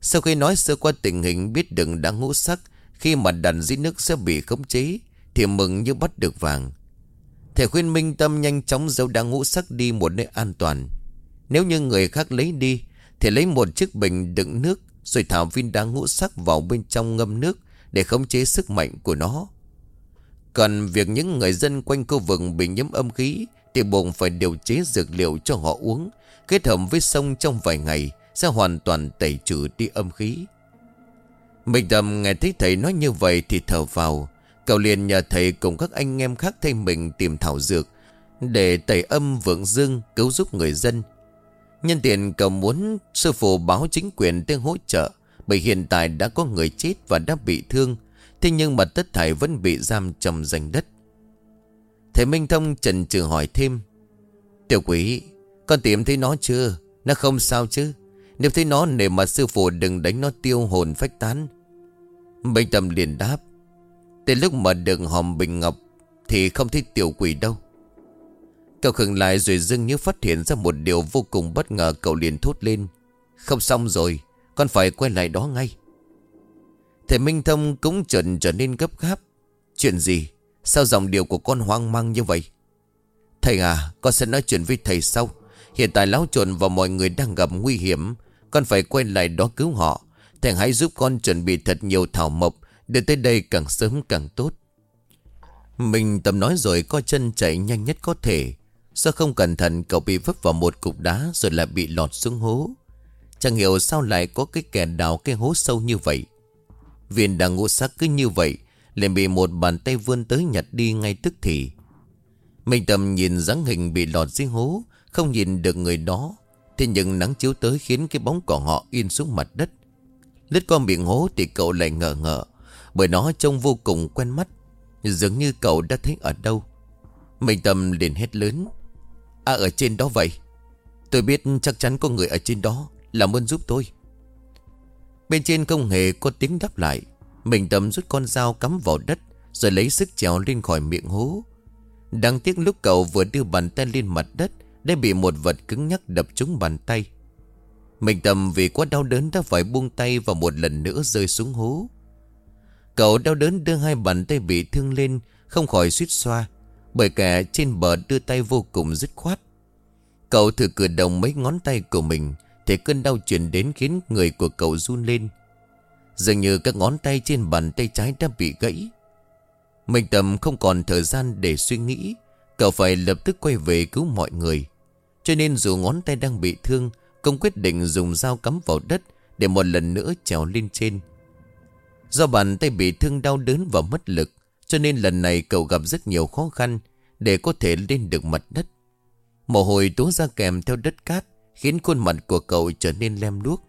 A: Sau khi nói sơ qua tình hình, biết đừng đã ngũ sắc, Khi mà đàn dưới nước sẽ bị khống chế, Thì mừng như bắt được vàng. Thầy khuyên Minh Tâm nhanh chóng giấu đá ngũ sắc đi một nơi an toàn. Nếu như người khác lấy đi, Thì lấy một chiếc bình đựng nước, Rồi thả viên đá ngũ sắc vào bên trong ngâm nước để khống chế sức mạnh của nó. Còn việc những người dân quanh khu vực bị nhiễm âm khí Thì buộc phải điều chế dược liệu cho họ uống, Kết hợp với sông trong vài ngày Sẽ hoàn toàn tẩy trừ đi âm khí. Mình Tâm nghe thấy thầy nói như vậy Thì thở vào. Cậu liền nhờ thầy cùng các anh em khác thay mình tìm thảo dược Để tẩy âm vượng dương Cứu giúp người dân. Nhân tiện cậu muốn sư phụ báo chính quyền tới hỗ trợ bởi hiện tại đã có người chết và đã bị thương, Thế nhưng mà tất thảy vẫn bị giam trong danh đất. Thầy Minh Thông trần trừ hỏi thêm, Tiểu quý con tìm thấy nó chưa? Nó không sao chứ? Nếu thấy nó, để mà sư phụ đừng đánh nó tiêu hồn phách tán. Minh tâm liền đáp Tới lúc mà đường hòm bình ngọc Thì không thấy tiểu quỷ đâu. Cậu khừng lại rồi dưng như phát hiện ra một điều vô cùng bất ngờ, Cậu liền thốt lên, Không xong rồi con phải quay lại đó ngay. Thầy Minh Thông cũng trần trở nên gấp gáp. Chuyện gì? Sao dòng điều của con hoang mang như vậy? Thầy à Con sẽ nói chuyện với thầy sau. Hiện tại lão trộn và mọi người đang gặp nguy hiểm. Con phải quay lại đó cứu họ. Thầy hãy giúp con chuẩn bị thật nhiều thảo mộc. Để tới đây càng sớm càng tốt. Mình tầm nói rồi co chân chạy nhanh nhất có thể. Sao không cẩn thận, cậu bị vấp vào một cục đá Rồi lại bị lọt xuống hố? Chẳng hiểu sao lại có cái kẻ đào cái hố sâu như vậy. Viên đang ngũ sắc cứ như vậy, liền bị một bàn tay vươn tới nhặt đi ngay tức thì. Minh Tâm nhìn dáng hình bị lọt dưới hố, không nhìn được người đó. Thế nhưng nắng chiếu tới khiến cái bóng của họ in xuống mặt đất. Lướt qua miệng hố thì cậu lại ngờ ngờ Bởi nó trông vô cùng quen mắt, Dường như cậu đã thấy ở đâu. Minh Tâm liền hét lớn À ở trên đó vậy? Tôi biết chắc chắn có người ở trên đó. Làm ơn giúp tôi. Bên trên không hề có tiếng đáp lại. Mình Tâm rút con dao cắm vào đất, Rồi lấy sức trèo lên khỏi miệng hố. Đáng tiếc lúc cậu vừa đưa bàn tay lên mặt đất, đã bị một vật cứng nhắc đập trúng bàn tay. Mình tầm vì quá đau đớn đã phải buông tay và một lần nữa rơi xuống hố. Cậu đau đớn đưa hai bàn tay bị thương lên, Không khỏi suýt xoa, Bởi kẻ trên bờ đưa tay vô cùng dứt khoát. Cậu thử cử động mấy ngón tay của mình thì cơn đau chuyển đến khiến người của cậu run lên. Dường như các ngón tay trên bàn tay trái đã bị gãy. Minh Tâm không còn thời gian để suy nghĩ, Cậu phải lập tức quay về cứu mọi người. Cho nên dù ngón tay đang bị thương Công quyết định dùng dao cắm vào đất Để một lần nữa trèo lên trên. Do bàn tay bị thương đau đớn và mất lực, Cho nên lần này cậu gặp rất nhiều khó khăn Để có thể lên được mặt đất. Mồ hôi túa ra kèm theo đất cát Khiến khuôn mặt của cậu trở nên lem luốc.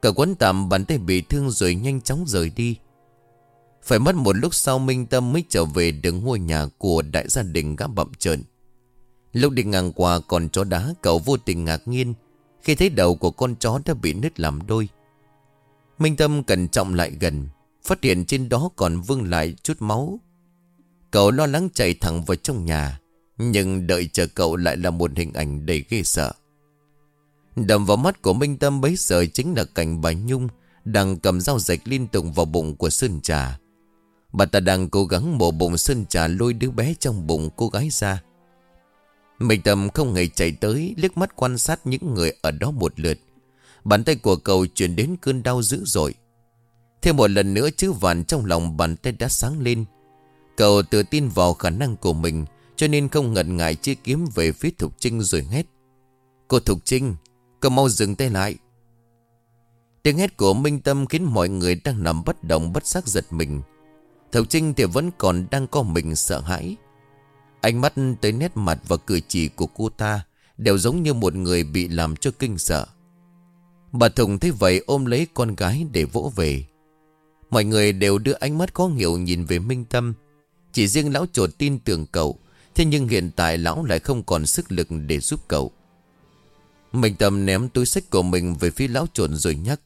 A: Cậu quấn tạm bàn tay bị thương rồi nhanh chóng rời đi. Phải mất một lúc sau Minh Tâm mới trở về đứng ngôi nhà của đại gia đình gã bậm trợn. Lúc đi ngang qua con chó đá, cậu vô tình ngạc nhiên Khi thấy đầu của con chó đã bị nứt làm đôi. Minh Tâm cẩn trọng lại gần, Phát hiện trên đó còn vương lại chút máu. Cậu lo lắng chạy thẳng vào trong nhà, Nhưng đợi chờ cậu lại là một hình ảnh đầy ghê sợ. Đầm vào mắt của Minh Tâm bấy giờ chính là cảnh bà Nhung Đang cầm dao rạch liên tục vào bụng của Sơn Trà. Bà ta đang cố gắng mổ bụng Sơn Trà lôi đứa bé trong bụng cô gái ra. Minh Tâm không hề chạy tới, liếc mắt quan sát những người ở đó một lượt. Bàn tay của cậu chuyển đến cơn đau dữ dội. Thêm một lần nữa chữ vạn trong lòng bàn tay đã sáng lên. Cậu tự tin vào khả năng của mình, Cho nên không ngần ngại chia kiếm về phía Thục Trinh rồi hét. Cô Thục Trinh Cậu mau dừng tay lại. Tiếng hét của Minh Tâm khiến mọi người đang nằm bất động, bất giác giật mình. Thầu Trinh thì vẫn còn đang có mình sợ hãi. Ánh mắt tới nét mặt và cử chỉ của cô ta Đều giống như một người bị làm cho kinh sợ. Bà Thùng thấy vậy ôm lấy con gái để vỗ về. Mọi người đều đưa ánh mắt khó hiểu nhìn về Minh Tâm. Chỉ riêng lão trột tin tưởng cậu, Thế nhưng hiện tại lão lại không còn sức lực để giúp cậu. Mình Tâm ném túi sách của mình về phía lão chuột rồi nhắc.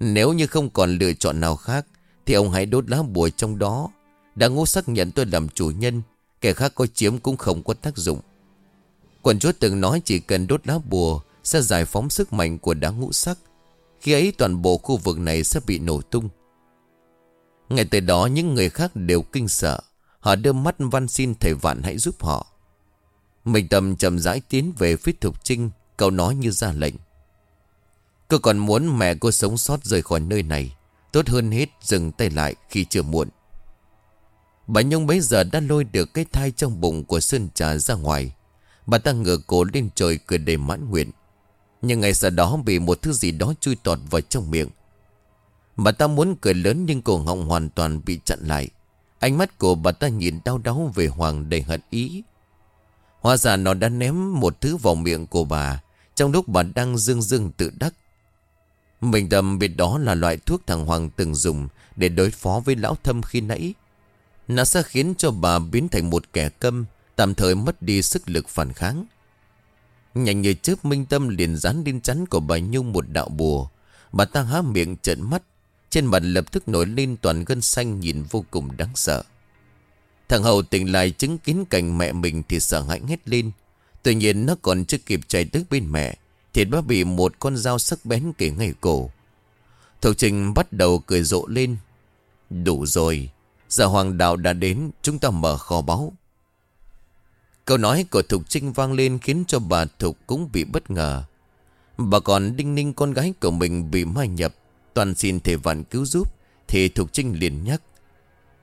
A: Nếu như không còn lựa chọn nào khác, Thì ông hãy đốt lá bùa trong đó. Đã ngô xác nhận tôi làm chủ nhân, Kẻ khác có chiếm cũng không có tác dụng. Quần chúa từng nói chỉ cần đốt lá bùa Sẽ giải phóng sức mạnh của đá ngũ sắc. Khi ấy toàn bộ khu vực này sẽ bị nổ tung. Ngay từ đó, những người khác đều kinh sợ. Họ đưa mắt văn xin thầy vạn hãy giúp họ. Mình tầm chậm rãi tiến về phía Thục Trinh. Cậu nói như ra lệnh Cô còn muốn mẹ cô sống sót rời khỏi nơi này, Tốt hơn hết dừng tay lại khi chưa muộn Bà Nhung bấy giờ đã lôi được cái thai trong bụng của Sơn Trà ra ngoài. Bà ta ngửa cổ lên trời cười đầy mãn nguyện. Nhưng ngày sau đó bị một thứ gì đó chui tọt vào trong miệng. Bà ta muốn cười lớn nhưng cổ họng hoàn toàn bị chặn lại. Ánh mắt của bà ta nhìn đau đớn về Hoàng đầy hận ý. Hóa ra nó đã ném một thứ vào miệng của bà trong lúc bà đang dương dương tự đắc. Mình tầm biết đó là loại thuốc thằng Hoàng từng dùng để đối phó với lão thâm khi nãy. Nó sẽ khiến cho bà biến thành một kẻ câm, Tạm thời mất đi sức lực phản kháng Nhanh như chớp, minh tâm liền dán lên chắn của bà Nhung một đạo bùa Bà ta há miệng trợn mắt, Trên mặt lập tức nổi lên toàn gân xanh nhìn vô cùng đáng sợ Thằng Hậu tỉnh lại chứng kiến cảnh mẹ mình thì sợ hãi hết lên Tuy nhiên nó còn chưa kịp chạy tới bên mẹ, Thì nó bị một con dao sắc bén kể ngay cổ. Thục Trình bắt đầu cười rộ lên. Đủ rồi, Giờ hoàng đạo đã đến, Chúng ta mở kho báu. Câu nói của Thục Trinh vang lên Khiến cho bà Thục cũng bị bất ngờ. Bà còn đinh ninh con gái của mình Bị mai nhập, Toàn xin thể vạn cứu giúp, Thì Thục Trinh liền nhắc.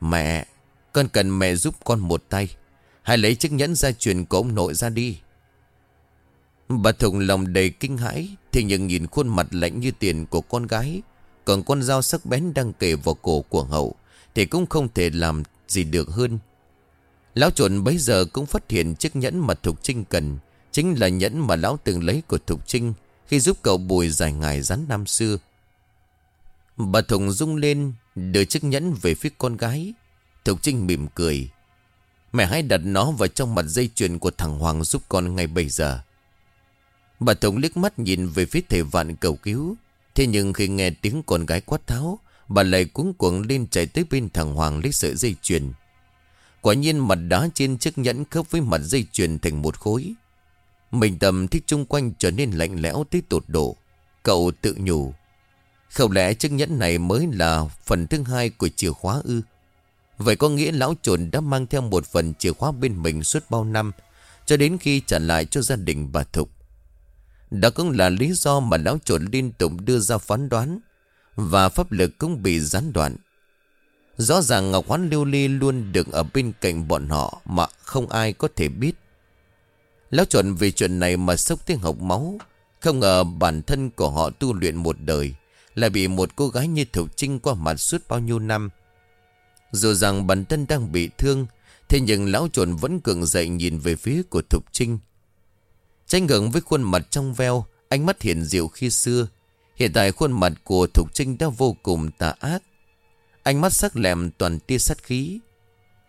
A: Mẹ, Con cần mẹ giúp con một tay, Hãy lấy chiếc nhẫn gia truyền của ông nội ra đi. Bà Thục lòng đầy kinh hãi Thì nhưng nhìn khuôn mặt lạnh như tiền của con gái, Còn con dao sắc bén đang kề vào cổ của hậu, thì cũng không thể làm gì được hơn. Lão trộn bấy giờ cũng phát hiện chiếc nhẫn mà Thục Trinh cần, Chính là nhẫn mà lão từng lấy của Thục Trinh Khi giúp cậu bùi dài ngày rắn năm xưa Bà Thùng rung lên, Đưa chiếc nhẫn về phía con gái. Thục Trinh mỉm cười. Mẹ hãy đặt nó vào trong mặt dây chuyền của thằng Hoàng giúp con ngay bây giờ. Bà Thùng liếc mắt nhìn về phía thể vạn cầu cứu Thế nhưng khi nghe tiếng con gái quát tháo, Bà lại cuống cuồng lên chạy tới bên thằng Hoàng lấy sợi dây chuyền. Quả nhiên mặt đá trên chiếc nhẫn khớp với mặt dây chuyền thành một khối. Mình tầm thích chung quanh trở nên lạnh lẽo tới tột độ. Cậu tự nhủ. Không lẽ chiếc nhẫn này mới là phần thứ hai của chìa khóa ư? Vậy có nghĩa lão trồn đã mang theo một phần chìa khóa bên mình suốt bao năm, cho đến khi trả lại cho gia đình bà Thục. Đó cũng là lý do mà lão trồn liên tục đưa ra phán đoán và pháp lực cũng bị gián đoạn. Rõ ràng Ngọc Hoán Lưu Ly luôn được ở bên cạnh bọn họ mà không ai có thể biết. Lão chuẩn vì chuyện này mà sốc tiếng học máu. Không ngờ bản thân của họ tu luyện một đời lại bị một cô gái như Thục Trinh qua mặt suốt bao nhiêu năm. Dù rằng bản thân đang bị thương, thế nhưng lão chuẩn vẫn cường dậy nhìn về phía của Thục Trinh. Tranh ngưỡng với khuôn mặt trong veo, ánh mắt hiền diệu khi xưa, Hiện tại khuôn mặt của Thục Trinh đã vô cùng tà ác. Ánh mắt sắc lẹm toàn tia sát khí.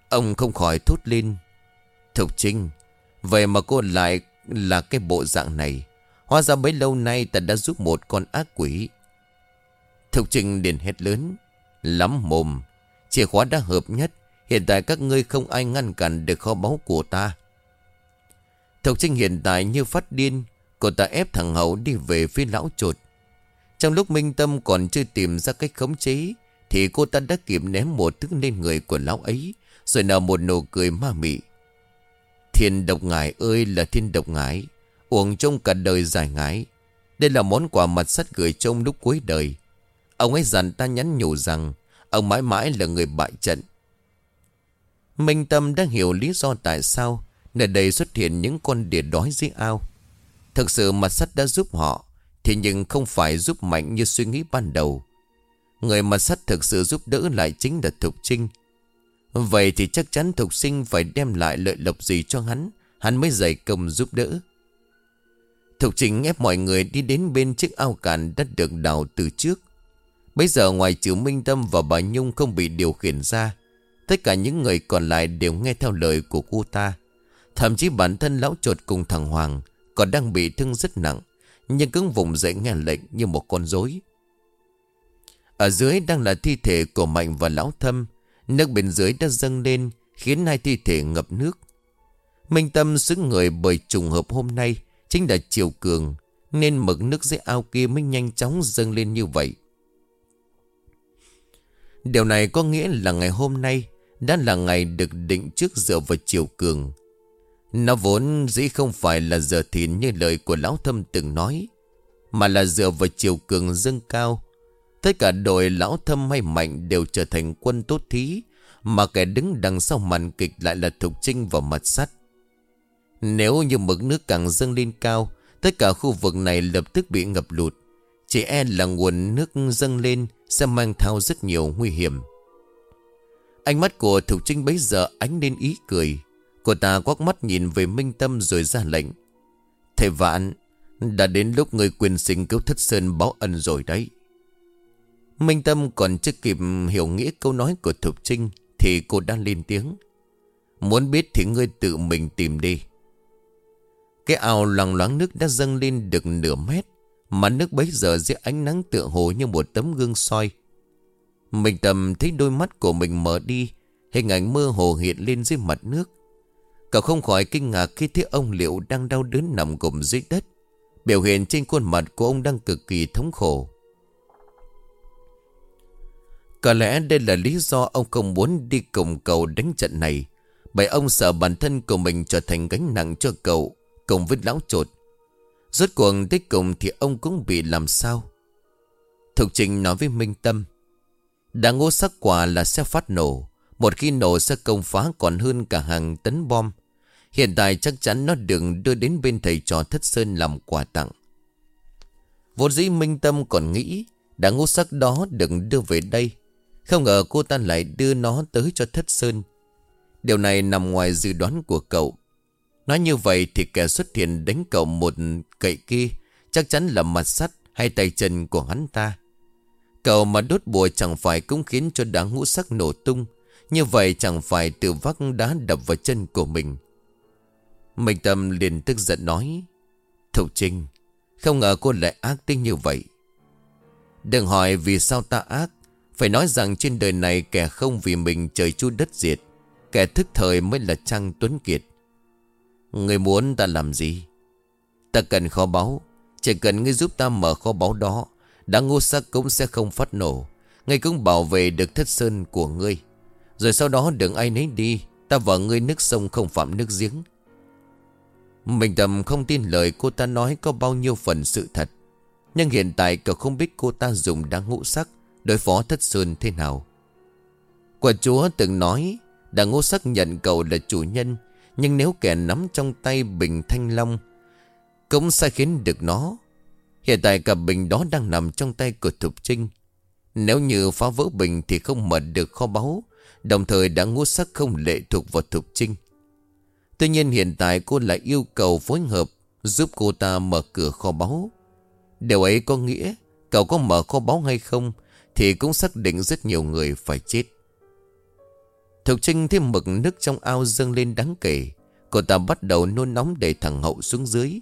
A: Ông không khỏi thốt lên. Thục Trinh, vậy mà cô lại là cái bộ dạng này. Hóa ra bấy lâu nay ta đã giúp một con ác quỷ. Thục Trinh liền hét lớn. Lắm mồm Chìa khóa đã hợp nhất Hiện tại các ngươi không ai ngăn cản được kho báu của ta Thục Trinh hiện tại như phát điên, Cô ta ép thằng Hậu đi về phía lão chuột Trong lúc Minh Tâm còn chưa tìm ra cách khống chế, Thì cô ta đã kịp ném một thứ lên người của lão ấy, Rồi nở một nụ cười ma mị. Thiên độc ngải ơi là thiên độc ngải Uống trong cả đời dài ngái Đây là món quà mặt sắt gửi trong lúc cuối đời. Ông ấy dặn ta nhắn nhủ rằng, Ông mãi mãi là người bại trận. Minh Tâm đã hiểu lý do tại sao Nơi đây xuất hiện những con đỉa đói dưới ao. Thực sự mặt sắt đã giúp họ, Thì nhưng không phải giúp mạnh như suy nghĩ ban đầu. Người mặt sắt thực sự giúp đỡ lại chính là Thục Trinh. Vậy thì chắc chắn Thục Sinh phải đem lại lợi lộc gì cho hắn Hắn mới dày công giúp đỡ. Thục Trinh ép mọi người đi đến bên chiếc ao cạn đất được đào từ trước. Bây giờ ngoài chữ Minh Tâm và bà Nhung không bị điều khiển ra, Tất cả những người còn lại đều nghe theo lời của cô ta. Thậm chí bản thân lão chuột cùng thằng Hoàng Còn đang bị thương rất nặng, Nhưng cứng vùng dậy nghe lệnh như một con rối. Ở dưới đang là thi thể của Mạnh và lão thâm, Nước bên dưới đã dâng lên, Khiến hai thi thể ngập nước. Minh Tâm xứng người bởi trùng hợp hôm nay Chính là chiều cường, Nên mực nước dưới ao kia mới nhanh chóng dâng lên như vậy. Điều này có nghĩa là ngày hôm nay Đã là ngày được định trước dựa vào chiều cường nó vốn dĩ không phải là giờ thìn như lời của Lão Thâm từng nói, Mà là dựa vào chiều cường dâng cao. Tất cả đội Lão Thâm hay Mạnh đều trở thành quân tốt thí, Mà kẻ đứng đằng sau màn kịch lại là Thục Trinh và mặt sắt. Nếu như mực nước càng dâng lên cao, Tất cả khu vực này lập tức bị ngập lụt. Chỉ e là nguồn nước dâng lên Sẽ mang theo rất nhiều nguy hiểm. Ánh mắt của Thục Trinh bấy giờ ánh lên ý cười. Cô ta quắc mắt nhìn về Minh Tâm rồi ra lệnh. Thầy Vạn, Đã đến lúc người quyền sinh cứu thất sơn báo ân rồi đấy. Minh Tâm còn chưa kịp hiểu nghĩa câu nói của Thục Trinh Thì cô đã lên tiếng. Muốn biết thì ngươi tự mình tìm đi. Cái ao loằng loáng nước đã dâng lên được nửa mét, Mà nước bấy giờ dưới ánh nắng tựa hồ như một tấm gương soi. Minh Tâm thấy đôi mắt của mình mở đi, Hình ảnh mơ hồ hiện lên dưới mặt nước. Cậu không khỏi kinh ngạc khi thấy ông Liệu đang đau đớn nằm gục dưới đất. Biểu hiện trên khuôn mặt của ông đang cực kỳ thống khổ. Có lẽ đây là lý do ông không muốn đi cùng cậu đánh trận này, Bởi ông sợ bản thân của mình trở thành gánh nặng cho cậu Cùng với lão trột. Rốt cuộc tới cùng thì ông cũng bị làm sao? Thục Trình nói với Minh Tâm, Đã ngô sắc quả là sẽ phát nổ, Một khi nổ sẽ công phá còn hơn cả hàng tấn bom. Hiện tại chắc chắn nó đừng đưa đến bên thầy trò thất sơn làm quà tặng. Vốn dĩ Minh Tâm còn nghĩ Đã ngũ sắc đó đừng đưa về đây. Không ngờ cô ta lại đưa nó tới cho thất sơn. Điều này nằm ngoài dự đoán của cậu. Nói như vậy thì kẻ xuất hiện đánh cậu một cậy kia Chắc chắn là mặt sắt hay tay chân của hắn ta. Cậu mà đốt bùa chẳng phải cũng khiến cho đá ngũ sắc nổ tung. Như vậy chẳng phải tự vác đá đập vào chân của mình. Minh Tâm liền tức giận nói, Thục Trinh, Không ngờ cô lại ác tính như vậy. Đừng hỏi vì sao ta ác, Phải nói rằng trên đời này kẻ không vì mình trời chu đất diệt, Kẻ thức thời mới là Trăng Tuấn Kiệt. Người muốn ta làm gì? Ta cần kho báu, Chỉ cần ngươi giúp ta mở kho báu đó, Đã ngô sắc cũng sẽ không phát nổ. Ngươi cũng bảo vệ được thất sơn của ngươi. Rồi sau đó đừng ai nấy đi, Ta và ngươi nước sông không phạm nước giếng. Mình tầm không tin lời cô ta nói có bao nhiêu phần sự thật. Nhưng hiện tại cậu không biết cô ta dùng đá ngũ sắc Đối phó thất sơn thế nào. Quả chúa từng nói Đá ngũ sắc nhận cậu là chủ nhân, Nhưng nếu kẻ nắm trong tay bình thanh long Cũng sẽ khiến được nó. Hiện tại cả bình đó đang nằm trong tay của Thục Trinh. Nếu như phá vỡ bình thì không mở được kho báu, Đồng thời đã ngũ sắc không lệ thuộc vào Thục Trinh. Tuy nhiên hiện tại cô lại yêu cầu phối hợp Giúp cô ta mở cửa kho báu. Điều ấy có nghĩa Cậu có mở kho báu hay không Thì cũng xác định rất nhiều người phải chết. Thục Trinh thêm mực nước trong ao dâng lên đáng kể. Cô ta bắt đầu nôn nóng để thằng Hậu xuống dưới.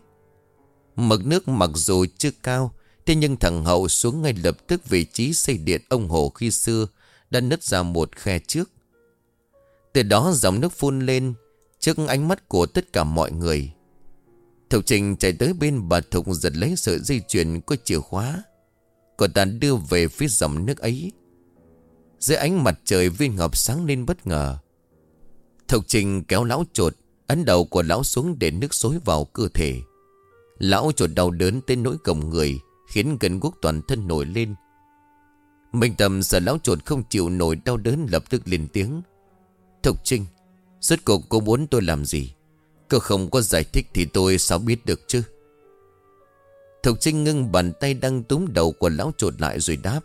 A: Mực nước mặc dù chưa cao, Thế nhưng thằng Hậu xuống ngay lập tức vị trí xây điện ông Hồ khi xưa Đã nứt ra một khe trước. Từ đó dòng nước phun lên Trước ánh mắt của tất cả mọi người. Thục Trình chạy tới bên bà Thục giật lấy sợi dây chuyền có chìa khóa. Cô ta đưa về phía dòng nước ấy. Dưới ánh mặt trời viên ngọc sáng lên bất ngờ. Thục Trình kéo lão chuột, Ấn đầu của lão xuống để nước xối vào cơ thể. Lão chuột đau đớn tới nỗi cổng người Khiến gần guốc toàn thân nổi lên. Minh Tâm sợ lão chuột không chịu nổi đau đớn lập tức lên tiếng. Thục Trinh Rốt cuộc cô muốn tôi làm gì? Cô không có giải thích thì tôi sao biết được chứ? Thục Trinh ngưng bàn tay đang túm đầu của lão trột lại rồi đáp.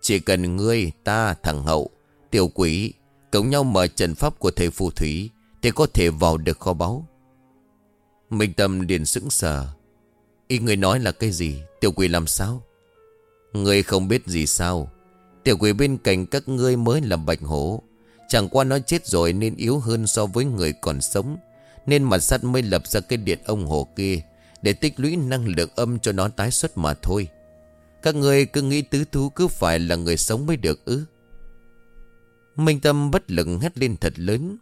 A: Chỉ cần ngươi, ta, thằng Hậu, tiểu quỷ Cộng nhau mở trận pháp của thầy phù thủy Thì có thể vào được kho báu. Minh Tâm liền sững sờ. Ý người nói là cái gì? Tiểu quỷ làm sao? Người không biết gì sao? Tiểu quỷ bên cạnh các ngươi mới là bạch hổ. Chẳng qua nó chết rồi nên yếu hơn so với người còn sống. Nên mặt sắt mới lập ra cái điện ông hồ kia, Để tích lũy năng lượng âm cho nó tái xuất mà thôi. Các người cứ nghĩ tứ thú cứ phải là người sống mới được ư? Minh Tâm bất lực hét lên thật lớn.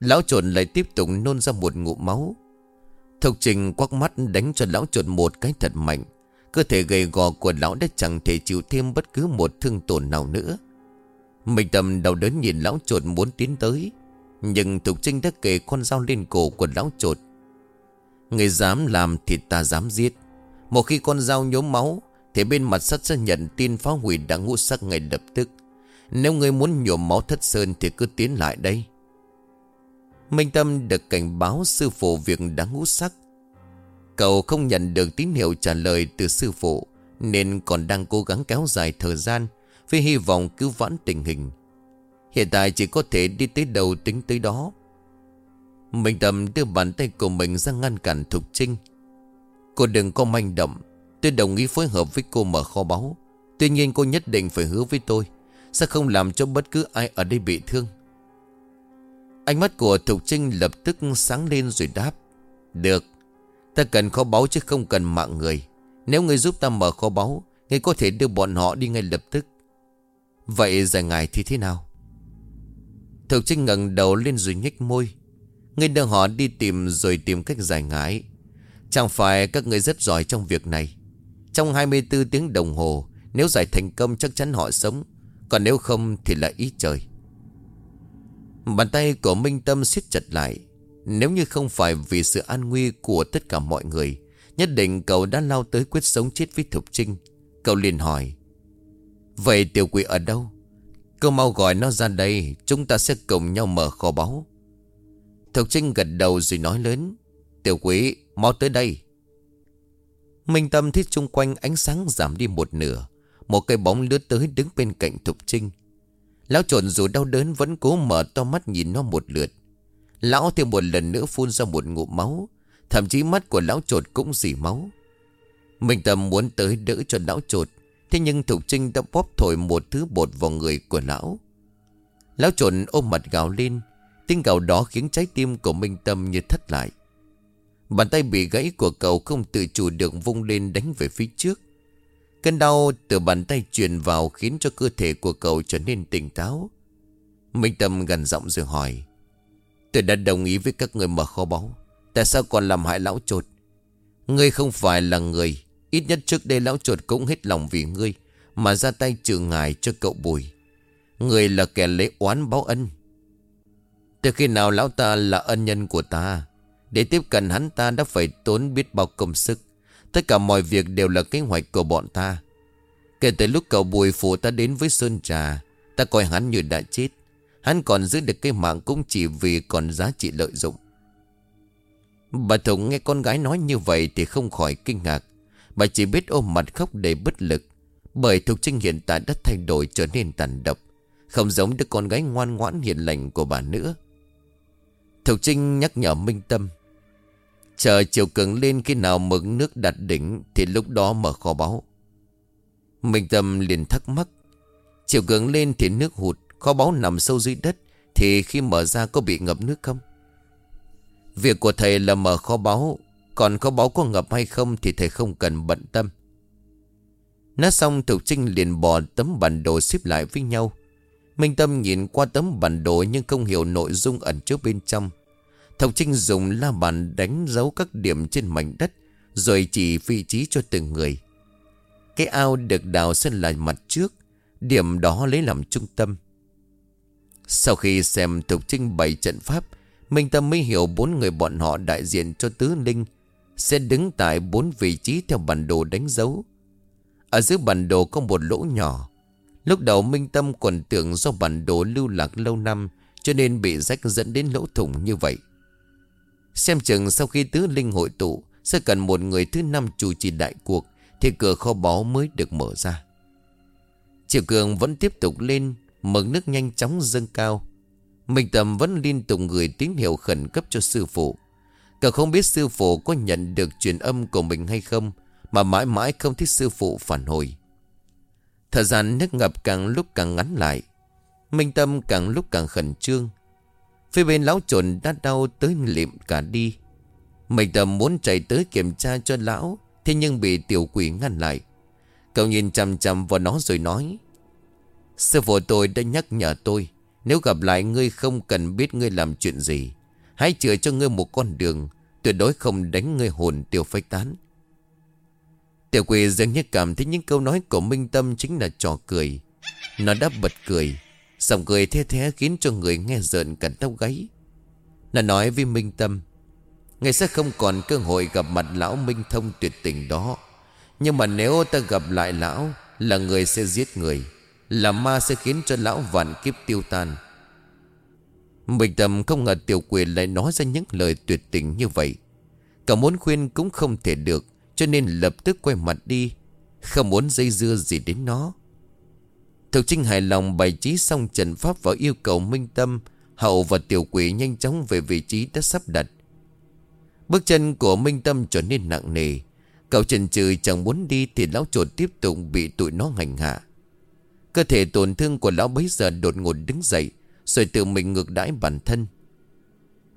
A: Lão trộn lại tiếp tục nôn ra một ngụm máu. Thục trình quắc mắt đánh cho lão trộn một cái thật mạnh. Cơ thể gầy gò của lão đã chẳng thể chịu thêm bất cứ một thương tổn nào nữa. Minh Tâm đau đớn nhìn lão chuột muốn tiến tới, Nhưng Thục Trinh đã kề con dao lên cổ của lão chuột Người dám làm thì ta dám giết. Một khi con dao nhốm máu, Thì bên mặt sắt sẽ nhận tin phá hủy đã ngũ sắc ngay lập tức. Nếu người muốn nhổm máu thất sơn Thì cứ tiến lại đây. Minh Tâm được cảnh báo sư phụ việc đáng ngũ sắc. Cậu không nhận được tín hiệu trả lời từ sư phụ, Nên còn đang cố gắng kéo dài thời gian. Với hy vọng cứu vãn tình hình. Hiện tại chỉ có thể đi tới đầu tính tới đó. Minh Tâm đưa bàn tay của mình ra ngăn cản Thục Trinh. Cô đừng có manh động. Tôi đồng ý phối hợp với cô mở kho báu. Tuy nhiên cô nhất định phải hứa với tôi, Sẽ không làm cho bất cứ ai ở đây bị thương. Ánh mắt của Thục Trinh lập tức sáng lên rồi đáp, Được, Ta cần kho báu chứ không cần mạng người. Nếu người giúp ta mở kho báu, Người có thể đưa bọn họ đi ngay lập tức. Vậy giải ngài thì thế nào? Thực Trinh ngẩng đầu lên rồi nhếch môi. Người đưa họ đi tìm rồi tìm cách giải ngái Chẳng phải các người rất giỏi trong việc này. Trong 24 tiếng đồng hồ, Nếu giải thành công chắc chắn họ sống. Còn nếu không thì là ý trời. Bàn tay của Minh Tâm siết chặt lại. Nếu như không phải vì sự an nguy của tất cả mọi người, Nhất định cậu đã lao tới quyết sống chết với Thục Trinh. Cậu liền hỏi Vậy tiểu quỷ ở đâu? Cứ mau gọi nó ra đây, Chúng ta sẽ cùng nhau mở kho báu Thục Trinh gật đầu rồi nói lớn, Tiểu quỷ, mau tới đây Minh Tâm thấy chung quanh ánh sáng giảm đi một nửa, Một cây bóng lướt tới đứng bên cạnh Thục Trinh Lão trộn dù đau đớn vẫn cố mở to mắt nhìn nó một lượt. Lão thêm một lần nữa phun ra một ngụm máu. Thậm chí mắt của lão trột cũng dì máu. Minh Tâm muốn tới đỡ cho lão trột. Thế nhưng Thục Trinh đã bóp thổi một thứ bột vào người của lão. Lão trộn ôm mặt gào lên. Tiếng gào đó khiến trái tim của Minh Tâm như thất lại. Bàn tay bị gãy của cậu không tự chủ được vung lên đánh về phía trước. Cơn đau từ bàn tay truyền vào khiến cho cơ thể của cậu trở nên tỉnh táo. Minh Tâm gần giọng rồi hỏi. Tôi đã đồng ý với các người mở kho báu. Tại sao còn làm hại lão trột? Ngươi không phải là người. Ít nhất trước đây lão chuột cũng hết lòng vì ngươi. Mà ra tay trừ ngài cho cậu bùi. Người là kẻ lấy oán báo ân. Từ khi nào lão ta là ân nhân của ta? Để tiếp cận hắn ta đã phải tốn biết bao công sức. Tất cả mọi việc đều là kế hoạch của bọn ta Kể từ lúc cậu bùi phụ ta đến với Sơn Trà, Ta coi hắn như đã chết Hắn còn giữ được cái mạng cũng chỉ vì còn giá trị lợi dụng Bà thủng nghe con gái nói như vậy thì không khỏi kinh ngạc Bà chỉ biết ôm mặt khóc đầy bất lực, Bởi Thục Trinh hiện tại đã thay đổi trở nên tàn độc, Không giống đứa con gái ngoan ngoãn hiền lành của bà nữa. Thục Trinh nhắc nhở Minh Tâm, Chờ chiều cường lên khi nào mực nước đạt đỉnh Thì lúc đó mở kho báu. Minh Tâm liền thắc mắc, Chiều cường lên thì nước hụt, Kho báu nằm sâu dưới đất Thì khi mở ra có bị ngập nước không? Việc của thầy là mở kho báu còn có báo có ngập hay không Thì thầy không cần bận tâm Nói xong Thục Trinh liền bỏ tấm bản đồ xếp lại với nhau Minh Tâm nhìn qua tấm bản đồ nhưng không hiểu nội dung ẩn chứa bên trong. thục Trinh dùng la bàn đánh dấu các điểm trên mảnh đất rồi chỉ vị trí cho từng người. Cái ao được đào sân là mặt trước, điểm đó lấy làm trung tâm. Sau khi xem Thục Trinh bày trận pháp, Minh Tâm mới hiểu bốn người bọn họ đại diện cho tứ linh sẽ đứng tại bốn vị trí theo bản đồ đánh dấu. Ở dưới bản đồ có một lỗ nhỏ. Lúc đầu Minh Tâm còn tưởng do bản đồ lưu lạc lâu năm cho nên bị rách dẫn đến lỗ thủng như vậy. Xem chừng sau khi tứ linh hội tụ sẽ cần một người thứ năm chủ trì đại cuộc thì cửa kho báu mới được mở ra. Chiều cường vẫn tiếp tục lên, mực nước nhanh chóng dâng cao. Minh Tâm vẫn liên tục gửi tín hiệu khẩn cấp cho sư phụ. Cậu không biết sư phụ có nhận được truyền âm của mình hay không, Mà mãi mãi không thích sư phụ phản hồi. Thời gian nước ngập càng lúc càng ngắn lại, Minh Tâm càng lúc càng khẩn trương. Phía bên lão trồn đã đau tới liệm cả đi. Minh Tâm muốn chạy tới kiểm tra cho lão, Thế nhưng bị tiểu quỷ ngăn lại. Cậu nhìn chằm chằm vào nó rồi nói, Sư phụ tôi đã nhắc nhở tôi, Nếu gặp lại ngươi không cần biết ngươi làm chuyện gì Hãy chữa cho ngươi một con đường, Tuyệt đối không đánh ngươi hồn tiêu phách tán. Tiểu quỷ dường như cảm thấy những câu nói của Minh Tâm chính là trò cười. Nó đã bật cười, Giọng cười the thế khiến cho người nghe rợn cả tóc gáy. Nó nói với Minh Tâm Ngày sẽ không còn cơ hội gặp mặt lão Minh Thông tuyệt tình đó. Nhưng mà nếu ta gặp lại lão, Là người sẽ giết người, Là ma sẽ khiến cho lão vạn kiếp tiêu tan. Bình tâm không ngờ tiểu quyền lại nói ra những lời tuyệt tình như vậy. Cả muốn khuyên cũng không thể được, Cho nên lập tức quay mặt đi. Không muốn dây dưa gì đến nó. Thực trinh hài lòng bày trí xong trận pháp và yêu cầu minh tâm, Hậu và tiểu quỷ nhanh chóng về vị trí đã sắp đặt. Bước chân của minh tâm trở nên nặng nề. Cậu chần chừ chẳng muốn đi Thì lão chuột tiếp tục bị tụi nó hành hạ. Cơ thể tổn thương của lão bấy giờ đột ngột đứng dậy rồi tự mình ngược đãi bản thân.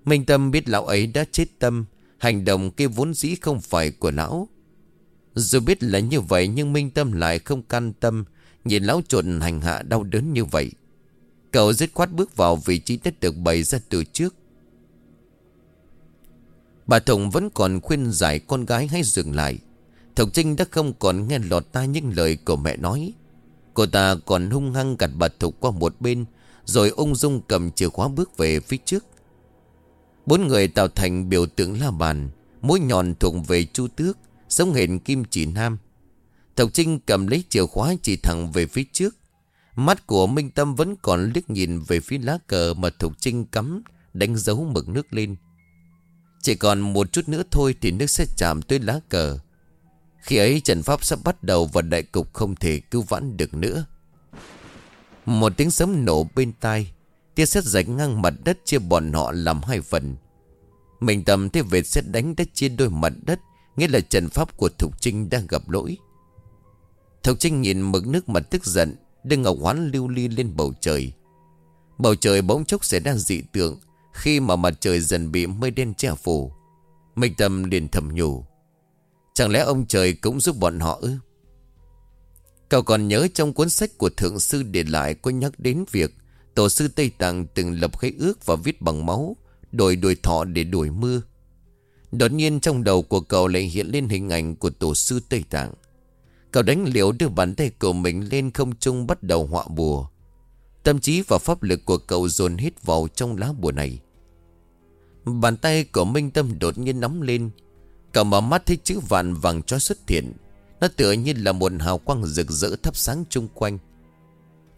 A: Minh Tâm biết lão ấy đã chết tâm, Hành động kia vốn dĩ không phải của lão. Dù biết là như vậy Nhưng Minh Tâm lại không can tâm, Nhìn lão trộn hành hạ đau đớn như vậy. Cậu dứt khoát bước vào vị trí đất được bày ra từ trước. Bà Thùng vẫn còn khuyên giải con gái hãy dừng lại. Thục Trinh đã không còn nghe lọt tai những lời của mẹ nói. Cô ta còn hung hăng gặt bà Thục qua một bên rồi ung dung cầm chìa khóa bước về phía trước. Bốn người tạo thành biểu tượng la bàn, Mũi nhọn thuộc về chu tước Sống hệt kim chỉ nam. Thọc Trinh cầm lấy chìa khóa chỉ thẳng về phía trước. Mắt của Minh Tâm vẫn còn liếc nhìn về phía lá cờ mà Thục Trinh cắm, Đánh dấu mực nước lên. Chỉ còn một chút nữa thôi thì nước sẽ chạm tới lá cờ. Khi ấy trận pháp sắp bắt đầu và đại cục không thể cứu vãn được nữa một tiếng sấm nổ bên tai, Tia sét rạch ngang mặt đất chia bọn họ làm hai phần. Mình tầm thấy vệt sét đánh đất chia đôi mặt đất, Nghĩa là trận pháp của Thục Trinh đang gặp lỗi. Thục Trinh nhìn mực nước mặt tức giận, Đưa ngọc hoán lưu ly lên bầu trời. Bầu trời bỗng chốc sẽ đang dị tượng, Khi mà mặt trời dần bị mây đen che phủ. Mình tâm liền thầm nhủ, Chẳng lẽ ông trời cũng giúp bọn họ ư? Cậu còn nhớ trong cuốn sách của Thượng Sư để lại có nhắc đến việc Tổ sư Tây Tạng từng lập khế ước và viết bằng máu, Đổi đuổi thọ để đuổi mưa. Đột nhiên trong đầu của cậu lại hiện lên hình ảnh của tổ sư Tây Tạng. Cậu đánh liều đưa bàn tay của mình lên không trung bắt đầu họa bùa. Tâm trí và pháp lực của cậu dồn hết vào trong lá bùa này. Bàn tay của Minh Tâm đột nhiên nắm lên. Cậu mở mắt thấy chữ vạn vàng cho xuất hiện nó tựa như là một hào quang rực rỡ thắp sáng chung quanh.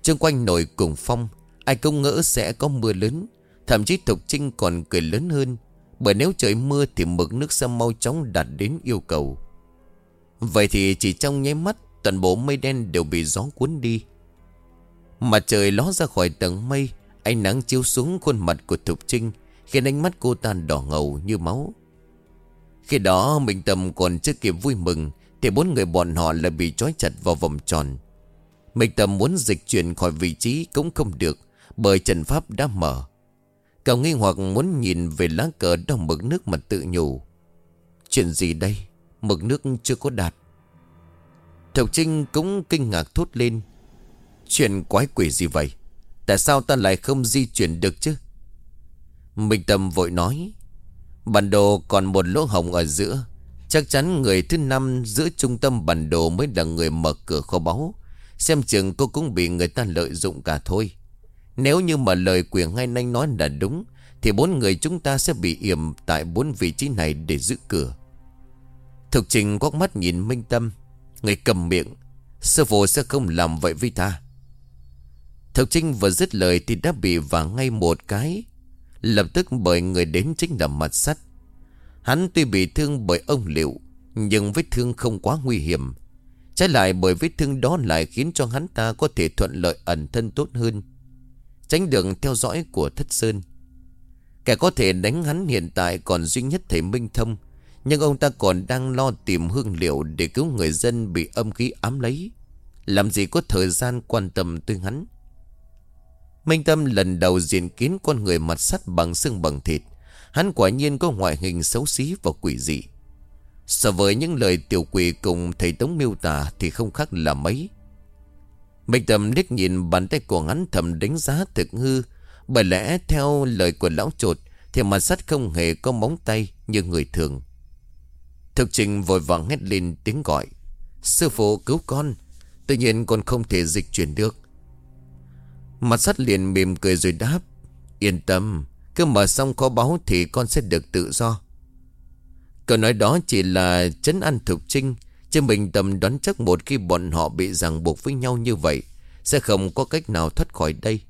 A: Chung quanh nổi cùng phong, Ai cũng ngỡ sẽ có mưa lớn, Thậm chí Thục Trinh còn cười lớn hơn, Bởi nếu trời mưa thì mực nước sẽ mau chóng đạt đến yêu cầu. Vậy thì chỉ trong nháy mắt, Toàn bộ mây đen đều bị gió cuốn đi. Mặt trời ló ra khỏi tầng mây, Ánh nắng chiếu xuống khuôn mặt của Thục Trinh, Khiến ánh mắt cô ta đỏ ngầu như máu. Khi đó, mình tầm còn chưa kịp vui mừng thì bốn người bọn họ lại bị trói chặt vào vòng tròn. Mình tầm muốn dịch chuyển khỏi vị trí cũng không được, Bởi trần pháp đã mở. Cậu nghi hoặc muốn nhìn về lá cờ đồng mực nước mà tự nhủ. Chuyện gì đây? Mực nước chưa có đạt. Thục Trinh cũng kinh ngạc thốt lên. Chuyện quái quỷ gì vậy? Tại sao ta lại không di chuyển được chứ? Minh Tâm vội nói. Bản đồ còn một lỗ hồng ở giữa. Chắc chắn người thứ năm giữa trung tâm bản đồ mới là người mở cửa kho báu. Xem chừng cô cũng bị người ta lợi dụng cả thôi. Nếu như mà lời quyền ngay nanh nói là đúng, Thì bốn người chúng ta sẽ bị yểm tại bốn vị trí này để giữ cửa. Thực trình quắc mắt nhìn Minh Tâm. Người cầm miệng. Sư phụ sẽ không làm vậy với ta. Thực trình vừa dứt lời Thì đã bị vả ngay một cái. Lập tức bởi người đến chính là mặt sắt. Hắn tuy bị thương bởi ông liệu Nhưng vết thương không quá nguy hiểm. Trái lại bởi vết thương đó lại khiến cho hắn ta có thể thuận lợi ẩn thân tốt hơn, Tránh đường theo dõi của thất sơn. Kẻ có thể đánh hắn hiện tại còn duy nhất thầy Minh Thông, Nhưng ông ta còn đang lo tìm hương liệu để cứu người dân bị âm khí ám lấy. Làm gì có thời gian quan tâm tới hắn? Minh Tâm lần đầu diện kiến con người mặt sắt bằng xương bằng thịt Hắn quả nhiên có ngoại hình xấu xí và quỷ dị. So với những lời tiểu quỷ cùng thầy Tống miêu tả Thì không khác là mấy. Minh Tâm liếc nhìn bàn tay của hắn thầm đánh giá thực hư. Bởi lẽ theo lời của lão trột Thì mặt sắt không hề có móng tay như người thường. Thực trình vội vàng hét lên tiếng gọi. Sư phụ cứu con, tự nhiên con không thể dịch chuyển được. Mặt sắt liền mỉm cười rồi đáp. Yên tâm cứ mở xong kho báu thì con sẽ được tự do. Câu nói đó chỉ là chấn an thực trinh, Chứ mình tầm đoán chắc một khi bọn họ bị ràng buộc với nhau như vậy, Sẽ không có cách nào thoát khỏi đây.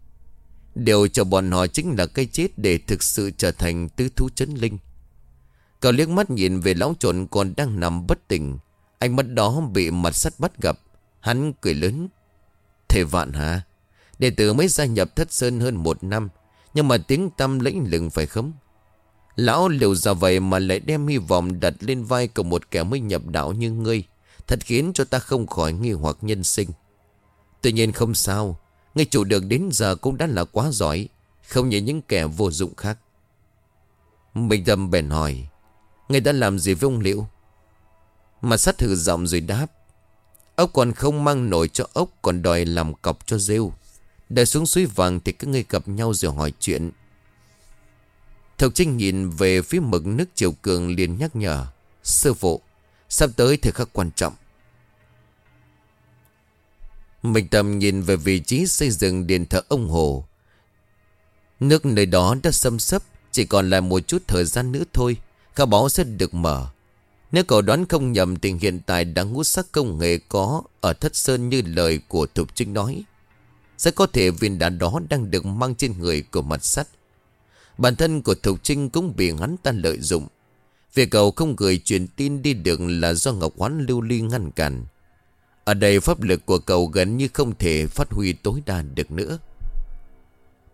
A: Điều cho bọn họ chính là cây chết để thực sự trở thành tứ thú chấn linh. Cậu liếc mắt nhìn về lão trộn còn đang nằm bất tỉnh. Anh mắt đó bị mặt sắt bắt gặp. Hắn cười lớn. Thề vạn hả? Đệ tử mới gia nhập thất sơn hơn một năm nhưng mà tiếng tâm lĩnh lừng phải không Lão liều ra vậy mà lại đem hy vọng đặt lên vai của một kẻ mới nhập đạo như ngươi. Thật khiến cho ta không khỏi nghi hoặc nhân sinh. Tuy nhiên không sao, Ngươi chủ được đến giờ cũng đã là quá giỏi, Không như những kẻ vô dụng khác. Mình Tâm bèn hỏi, Ngươi đã làm gì với ông Liễu? Mà sát thử giọng rồi đáp, Ốc còn không mang nổi cho ốc, Còn đòi làm cọc cho rêu. Đợi xuống suối vàng thì các ngươi gặp nhau rồi hỏi chuyện. Thục Trinh nhìn về phía mực nước chiều cường liền nhắc nhở, Sư phụ, Sắp tới thời khắc quan trọng. Mình tầm nhìn về vị trí xây dựng điện thờ ông Hồ. Nước nơi đó đã xâm sấp, Chỉ còn lại một chút thời gian nữa thôi, Kho báu sẽ được mở. Nếu cậu đoán không nhầm tình hiện tại đang ngút sắc công nghệ có Ở Thất Sơn như lời của Thục Trinh nói sẽ có thể viên đá đó đang được mang trên người của mặt sắt. Bản thân của Thục Trinh cũng bị hắn ta lợi dụng. Việc cậu không gửi truyền tin đi được là do Ngọc Hoán lưu ly ngăn cản. Ở đây pháp lực của cậu gần như không thể phát huy tối đa được nữa.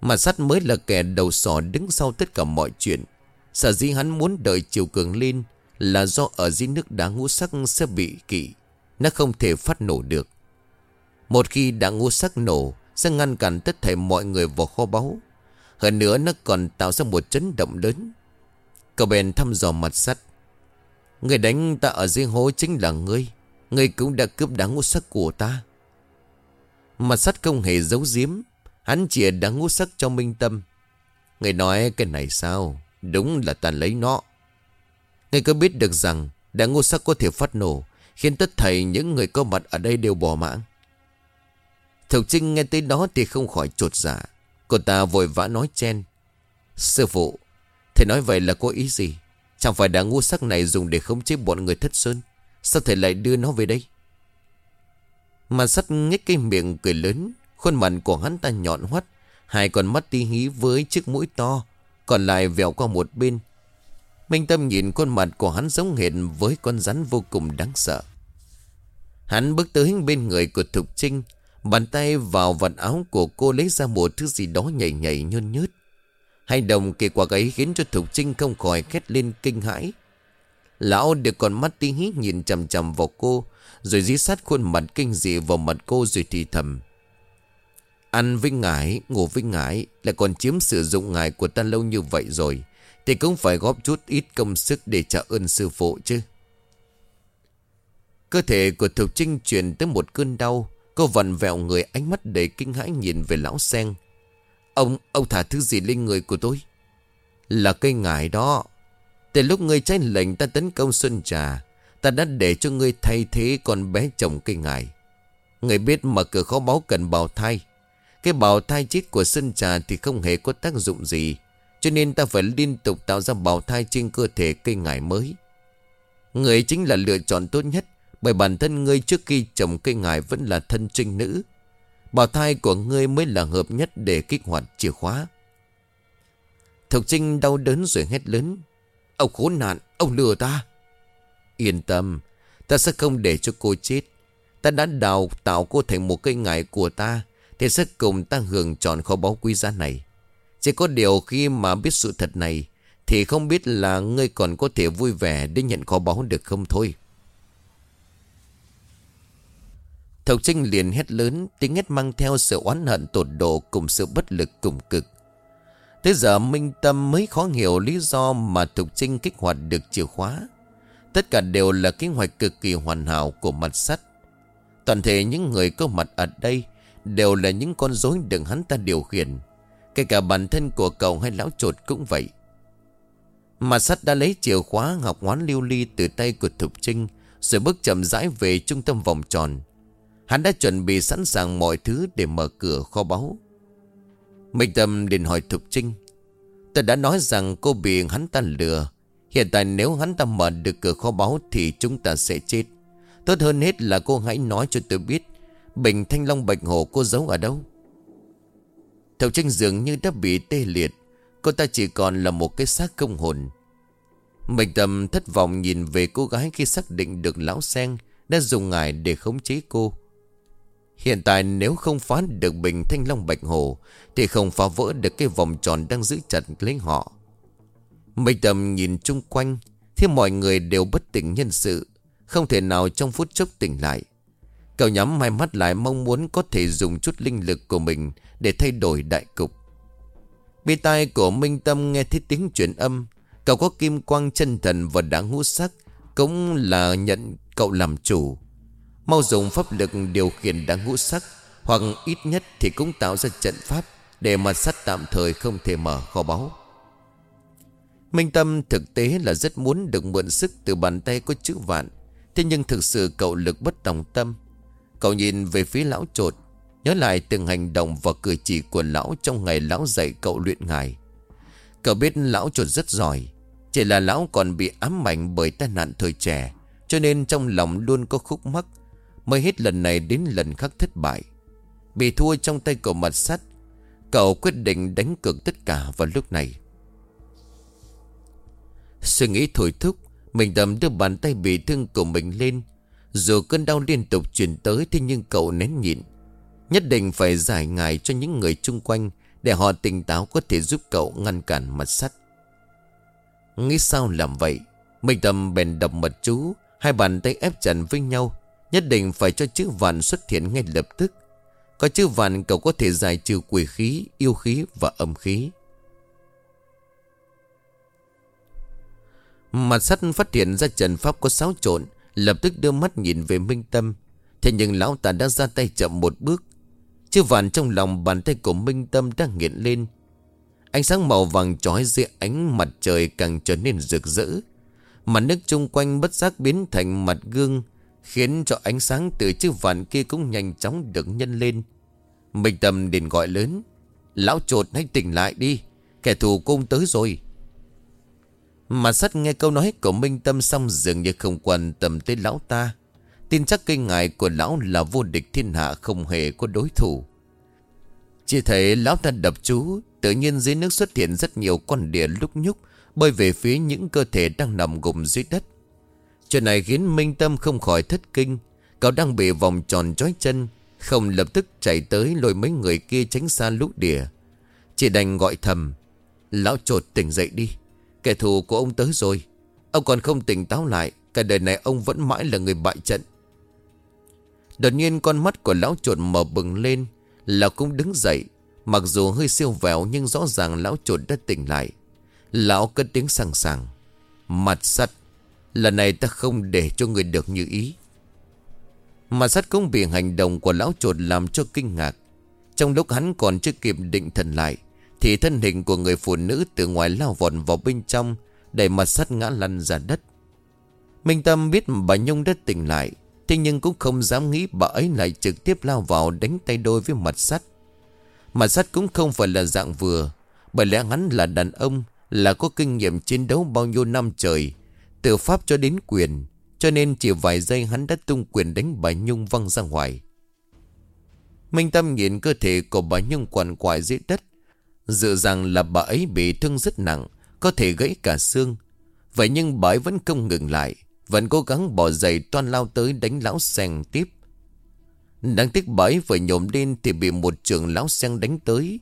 A: Mặt sắt mới là kẻ đầu sỏ đứng sau tất cả mọi chuyện. Sở dĩ hắn muốn đợi chiều cường lên Là do ở dưới nước đá ngũ sắc sẽ bị kỵ. Nó không thể phát nổ được. Một khi đã ngũ sắc nổ sẽ ngăn cản tất thể mọi người vào kho báu. Hơn nữa, nó còn tạo ra một chấn động lớn. Cậu bèn thăm dò mặt sắt. Người đánh ta ở dưới hố chính là ngươi. Ngươi cũng đã cướp đáng ngũ sắc của ta. Mặt sắt không hề giấu giếm. Hắn chỉ đáng ngũ sắc cho minh tâm. Người nói cái này sao? Đúng là ta lấy nó. Người có biết được rằng đáng ngũ sắc có thể phát nổ. Khiến tất thầy những người có mặt ở đây đều bỏ mạng. Thục Trinh nghe tới đó thì không khỏi trột dạ. Cô ta vội vã nói chen. Sư phụ, Thầy nói vậy là có ý gì? Chẳng phải đã ngu sắc này dùng để khống chế bọn người thất sơn? Sao thầy lại đưa nó về đây? Mà sắt nhếch cái miệng cười lớn, Khuôn mặt của hắn ta nhọn hoắt, Hai con mắt tí hí với chiếc mũi to, Còn lại vèo qua một bên. Minh Tâm nhìn khuôn mặt của hắn giống hệt với con rắn vô cùng đáng sợ. Hắn bước tới bên người của Thục Trinh Bàn tay vào vật áo của cô lấy ra một thứ gì đó nhảy nhảy nhơn nhớt. Hành động kỳ quạc ấy khiến cho Thục Trinh không khỏi khét lên kinh hãi. Lão được còn mắt tí hít nhìn chầm chầm vào cô, rồi dí sát khuôn mặt kinh dị vào mặt cô rồi thì thầm. Ăn với ngải, ngủ với ngải, lại còn chiếm sử dụng ngải của ta lâu như vậy rồi, thì cũng phải góp chút ít công sức để trả ơn sư phụ chứ. Cơ thể của Thục Trinh chuyển tới một cơn đau, Cô vặn vẹo người ánh mắt đầy kinh hãi nhìn về lão sen Ông, ông thả thứ gì lên người của tôi? Là cây ngải đó. Từ lúc ngươi trái lệnh ta tấn công Xuân Trà Ta đã để cho ngươi thay thế con bé chồng cây ngải. Người biết mà cửa khó báo cần bào thai. Cái bào thai chết của Xuân Trà thì không hề có tác dụng gì Cho nên ta phải liên tục tạo ra bào thai trên cơ thể cây ngải mới. Người chính là lựa chọn tốt nhất. Bởi bản thân ngươi trước khi trồng cây ngài vẫn là thân trinh nữ. Bào thai của ngươi mới là hợp nhất để kích hoạt chìa khóa. Thục Trinh đau đớn rồi hét lớn Ông khốn nạn, ông lừa ta. Yên tâm Ta sẽ không để cho cô chết. Ta đã đào tạo cô thành một cây ngải của ta Thì sẽ cùng ta hưởng trọn kho báu quý giá này. Chỉ có điều khi mà biết sự thật này Thì không biết là ngươi còn có thể vui vẻ Để nhận kho báu được không thôi. Thầu Trinh liền hét lớn, Tiếng hét mang theo sự oán hận tột độ Cùng sự bất lực cùng cực Tới giờ Minh Tâm mới khó hiểu lý do mà Thục Trinh kích hoạt được chìa khóa. Tất cả đều là kế hoạch cực kỳ hoàn hảo của mặt sắt. Toàn thể những người có mặt ở đây đều là những con rối đừng hắn ta điều khiển. Kể cả bản thân của cậu hay lão trột cũng vậy. Mặt sắt đã lấy chìa khóa ngọc ngoán lưu ly từ tay của Thục Trinh rồi bước chậm rãi về trung tâm vòng tròn. Hắn đã chuẩn bị sẵn sàng mọi thứ để mở cửa kho báu. Minh Tâm liền hỏi Thục Trinh. tôi đã nói rằng cô bị hắn ta lừa. Hiện tại nếu hắn ta mở được cửa kho báu thì chúng ta sẽ chết. Tốt hơn hết là cô hãy nói cho tôi biết, Bình thanh long bạch Hồ cô giấu ở đâu Thục Trinh dường như đã bị tê liệt Cô ta chỉ còn là một cái xác không hồn Minh Tâm thất vọng nhìn về cô gái khi xác định được lão sen đã dùng ngài để khống chế cô. Hiện tại nếu không phá được bình thanh long bạch hồ, Thì không phá vỡ được cái vòng tròn đang giữ chặt lấy họ. Minh Tâm nhìn chung quanh, Thì mọi người đều bất tỉnh nhân sự, Không thể nào trong phút chốc tỉnh lại. Cậu nhắm hai mắt lại mong muốn có thể dùng chút linh lực của mình Để thay đổi đại cục. Bị tai của Minh Tâm nghe thấy tiếng chuyển âm, Cậu có kim quang chân thần và đáng ngũ sắc, Cũng là nhận cậu làm chủ. Mau dùng pháp lực điều khiển đáng ngũ sắc, Hoặc ít nhất thì cũng tạo ra trận pháp Để mặt sắt tạm thời không thể mở kho báu. Minh Tâm thực tế là rất muốn được mượn sức từ bàn tay có chữ vạn, Thế nhưng thực sự cậu lực bất đồng tâm. Cậu nhìn về phía lão trột, Nhớ lại từng hành động và cử chỉ của lão Trong ngày lão dạy cậu luyện ngài. Cậu biết lão trột rất giỏi, Chỉ là lão còn bị ám ảnh bởi tai nạn thời trẻ, Cho nên trong lòng luôn có khúc mắc Mới hết lần này đến lần khác thất bại. Bị thua trong tay cậu mặt sắt Cậu quyết định đánh cược tất cả vào lúc này. Suy nghĩ thổi thúc, Mình đầm đưa bàn tay bị thương của mình lên. Dù cơn đau liên tục chuyển tới Thế nhưng cậu nén nhịn. Nhất định phải giải ngài cho những người chung quanh Để họ tỉnh táo có thể giúp cậu ngăn cản mặt sắt Nghĩ sao làm vậy? Mình tầm bèn đọc mật chú, Hai bàn tay ép chặt với nhau. Nhất định phải cho chữ vạn xuất hiện ngay lập tức. Có chữ vạn cậu có thể giải trừ quỷ khí, yêu khí và âm khí. Mặt sắt phát hiện ra Trần Pháp có xáo trộn Lập tức đưa mắt nhìn về Minh Tâm. Thế nhưng lão ta đã ra tay chậm một bước. Chữ vạn trong lòng bàn tay của Minh Tâm đang nghiện lên. Ánh sáng màu vàng trói dưới ánh mặt trời càng trở nên rực rỡ. Mặt nước chung quanh bất giác biến thành mặt gương. Khiến cho ánh sáng từ chiếc vạn kia cũng nhanh chóng được nhân lên. Minh Tâm liền gọi lớn, Lão trột, hãy tỉnh lại đi, Kẻ thù cung tới rồi. Mà sắt nghe câu nói của Minh Tâm xong dường như không quan tâm tới lão ta. Tin chắc kinh ngại của lão là vô địch thiên hạ không hề có đối thủ. Chỉ thấy lão ta đập chú, Tự nhiên dưới nước xuất hiện rất nhiều con đỉa lúc nhúc, Bơi về phía những cơ thể đang nằm gồm dưới đất. Chuyện này khiến Minh Tâm không khỏi thất kinh. Cậu đang bị vòng tròn trói chân, Không lập tức chạy tới lôi mấy người kia tránh xa lũ đỉa Chỉ đành gọi thầm, Lão trột tỉnh dậy đi, Kẻ thù của ông tới rồi. Ông còn không tỉnh táo lại, Cả đời này ông vẫn mãi là người bại trận. Đột nhiên con mắt của lão trột mở bừng lên, Lão cũng đứng dậy. Mặc dù hơi siêu vẹo nhưng rõ ràng lão trột đã tỉnh lại. Lão cất tiếng sẵn sàng, Mặt sắt Lần này ta không để cho người được như ý. Mà sắt cũng bị hành động của lão chuột làm cho kinh ngạc. Trong lúc hắn còn chưa kịp định thần lại, Thì thân hình của người phụ nữ từ ngoài lao vọt vào bên trong, Đẩy mặt sắt ngã lăn ra đất. Minh Tâm biết bà Nhung đã tỉnh lại, Thế nhưng cũng không dám nghĩ bà ấy lại trực tiếp lao vào đánh tay đôi với mặt sắt. Mặt sắt cũng không phải là dạng vừa, Bởi lẽ hắn là đàn ông, Là có kinh nghiệm chiến đấu bao nhiêu năm trời từ Pháp cho đến quyền, Cho nên chỉ vài giây hắn đã tung quyền đánh bà Nhung văng ra ngoài. Minh Tâm nhìn cơ thể của bà Nhung quằn quại dưới đất, Dự rằng là bà ấy bị thương rất nặng, Có thể gãy cả xương. Vậy nhưng bà ấy vẫn không ngừng lại, Vẫn cố gắng bỏ giày toan lao tới đánh lão sen tiếp. Đáng tiếc bà ấy vừa nhổm lên Thì bị một trường lão sen đánh tới.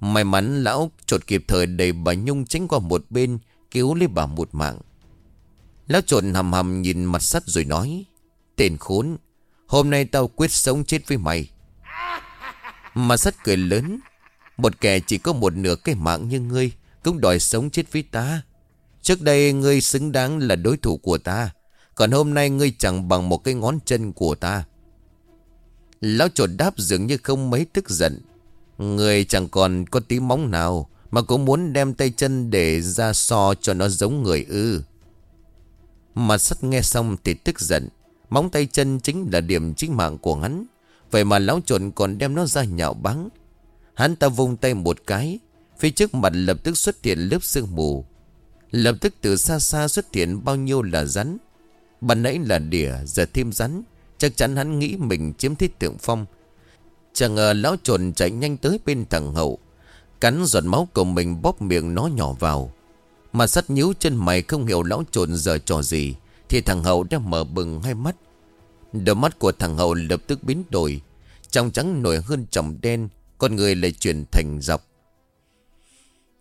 A: May mắn lão trột kịp thời đẩy bà Nhung tránh qua một bên, Cứu lấy bà một mạng. Lão trộn hầm hầm nhìn mặt sắt rồi nói, Tên khốn, Hôm nay tao quyết sống chết với mày. Mặt sắt cười lớn, Một kẻ chỉ có một nửa cái mạng như ngươi Cũng đòi sống chết với ta. Trước đây ngươi xứng đáng là đối thủ của ta, Còn hôm nay ngươi chẳng bằng một cái ngón chân của ta. Lão trột đáp dường như không mấy tức giận Người chẳng còn có tí móng nào Mà cũng muốn đem tay chân để ra so cho nó giống người ư. Mà sắt nghe xong thì tức giận. Móng tay chân chính là điểm chính mạng của hắn. Vậy mà lão trộn còn đem nó ra nhạo báng. Hắn ta vung tay một cái, Phía trước mặt lập tức xuất hiện lớp sương mù. Lập tức từ xa xa xuất hiện bao nhiêu là rắn. Ban nãy là đỉa, Giờ thêm rắn. Chắc chắn hắn nghĩ mình chiếm thích tượng phong. Chẳng ngờ lão trồn chạy nhanh tới bên thằng hậu. Cắn giọt máu của mình bóp miệng nó nhỏ vào. Mà sắt nhíu chân mày không hiểu lão trộn giờ trò gì, Thì thằng hậu đã mở bừng hai mắt. Đôi mắt của thằng Hậu lập tức biến đổi Trong trắng nổi hơn trọng đen, Con người lại chuyển thành dọc.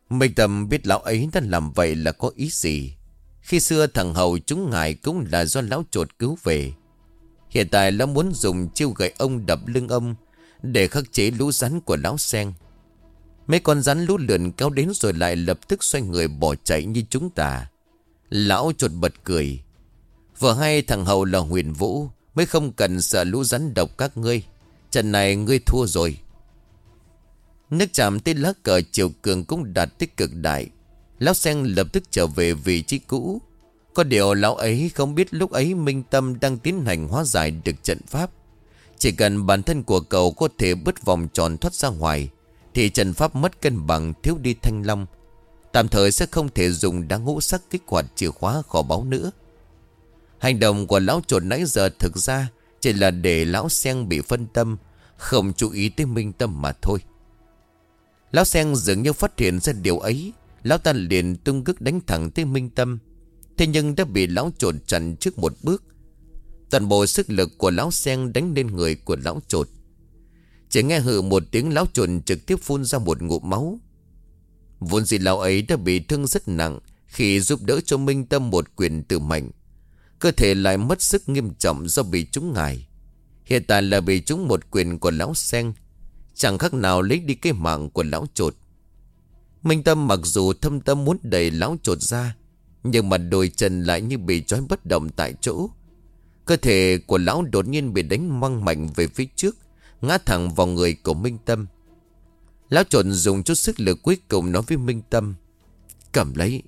A: Minh Tâm biết lão ấy đã làm vậy là có ý gì. Khi xưa thằng Hậu chúng ngài cũng là do lão trột cứu về. Hiện tại lão muốn dùng chiêu gậy ông đập lưng ông Để khắc chế lũ rắn của lão sen Mấy con rắn lũ lượn kéo đến rồi lại lập tức xoay người bỏ chạy như chúng ta. Lão chuột bật cười. Vừa hay thằng Hậu là huyền vũ, Mới không cần sợ lũ rắn độc các ngươi. Trận này ngươi thua rồi. Nước chạm tên lá cờ chiều cường cũng đạt tích cực đại. Lão sen lập tức trở về vị trí cũ. Có điều lão ấy không biết lúc ấy Minh Tâm đang tiến hành hóa giải được trận pháp. Chỉ cần bản thân của cậu có thể bứt vòng tròn thoát ra ngoài thì trận pháp mất cân bằng thiếu đi thanh long. Tạm thời sẽ không thể dùng đá ngũ sắc kích hoạt chìa khóa kho báu nữa. Hành động của lão trộn nãy giờ thực ra Chỉ là để lão sen bị phân tâm, Không chú ý tới minh tâm mà thôi. Lão sen dường như phát hiện ra điều ấy, Lão ta liền tung cước đánh thẳng tới minh tâm. Thế nhưng đã bị lão trộn chặn trước một bước. Toàn bộ sức lực của lão sen đánh lên người của lão trột chỉ nghe hử một tiếng lão trộn trực tiếp phun ra một ngụm máu. Vốn gì lão ấy đã bị thương rất nặng Khi giúp đỡ cho Minh Tâm một quyền từ mạnh Cơ thể lại mất sức nghiêm trọng do bị trúng ngài. Hiện tại là bị trúng một quyền của lão sen Chẳng khác nào lấy đi cái mạng của lão trột Minh Tâm mặc dù thâm tâm muốn đẩy lão trột ra, Nhưng mà đôi chân lại như bị trói bất động tại chỗ. Cơ thể của lão đột nhiên bị đánh măng mạnh về phía trước Ngã thẳng vào người của Minh Tâm. Lão Trộn dùng chút sức lực cuối cùng nói với Minh Tâm, Cầm lấy,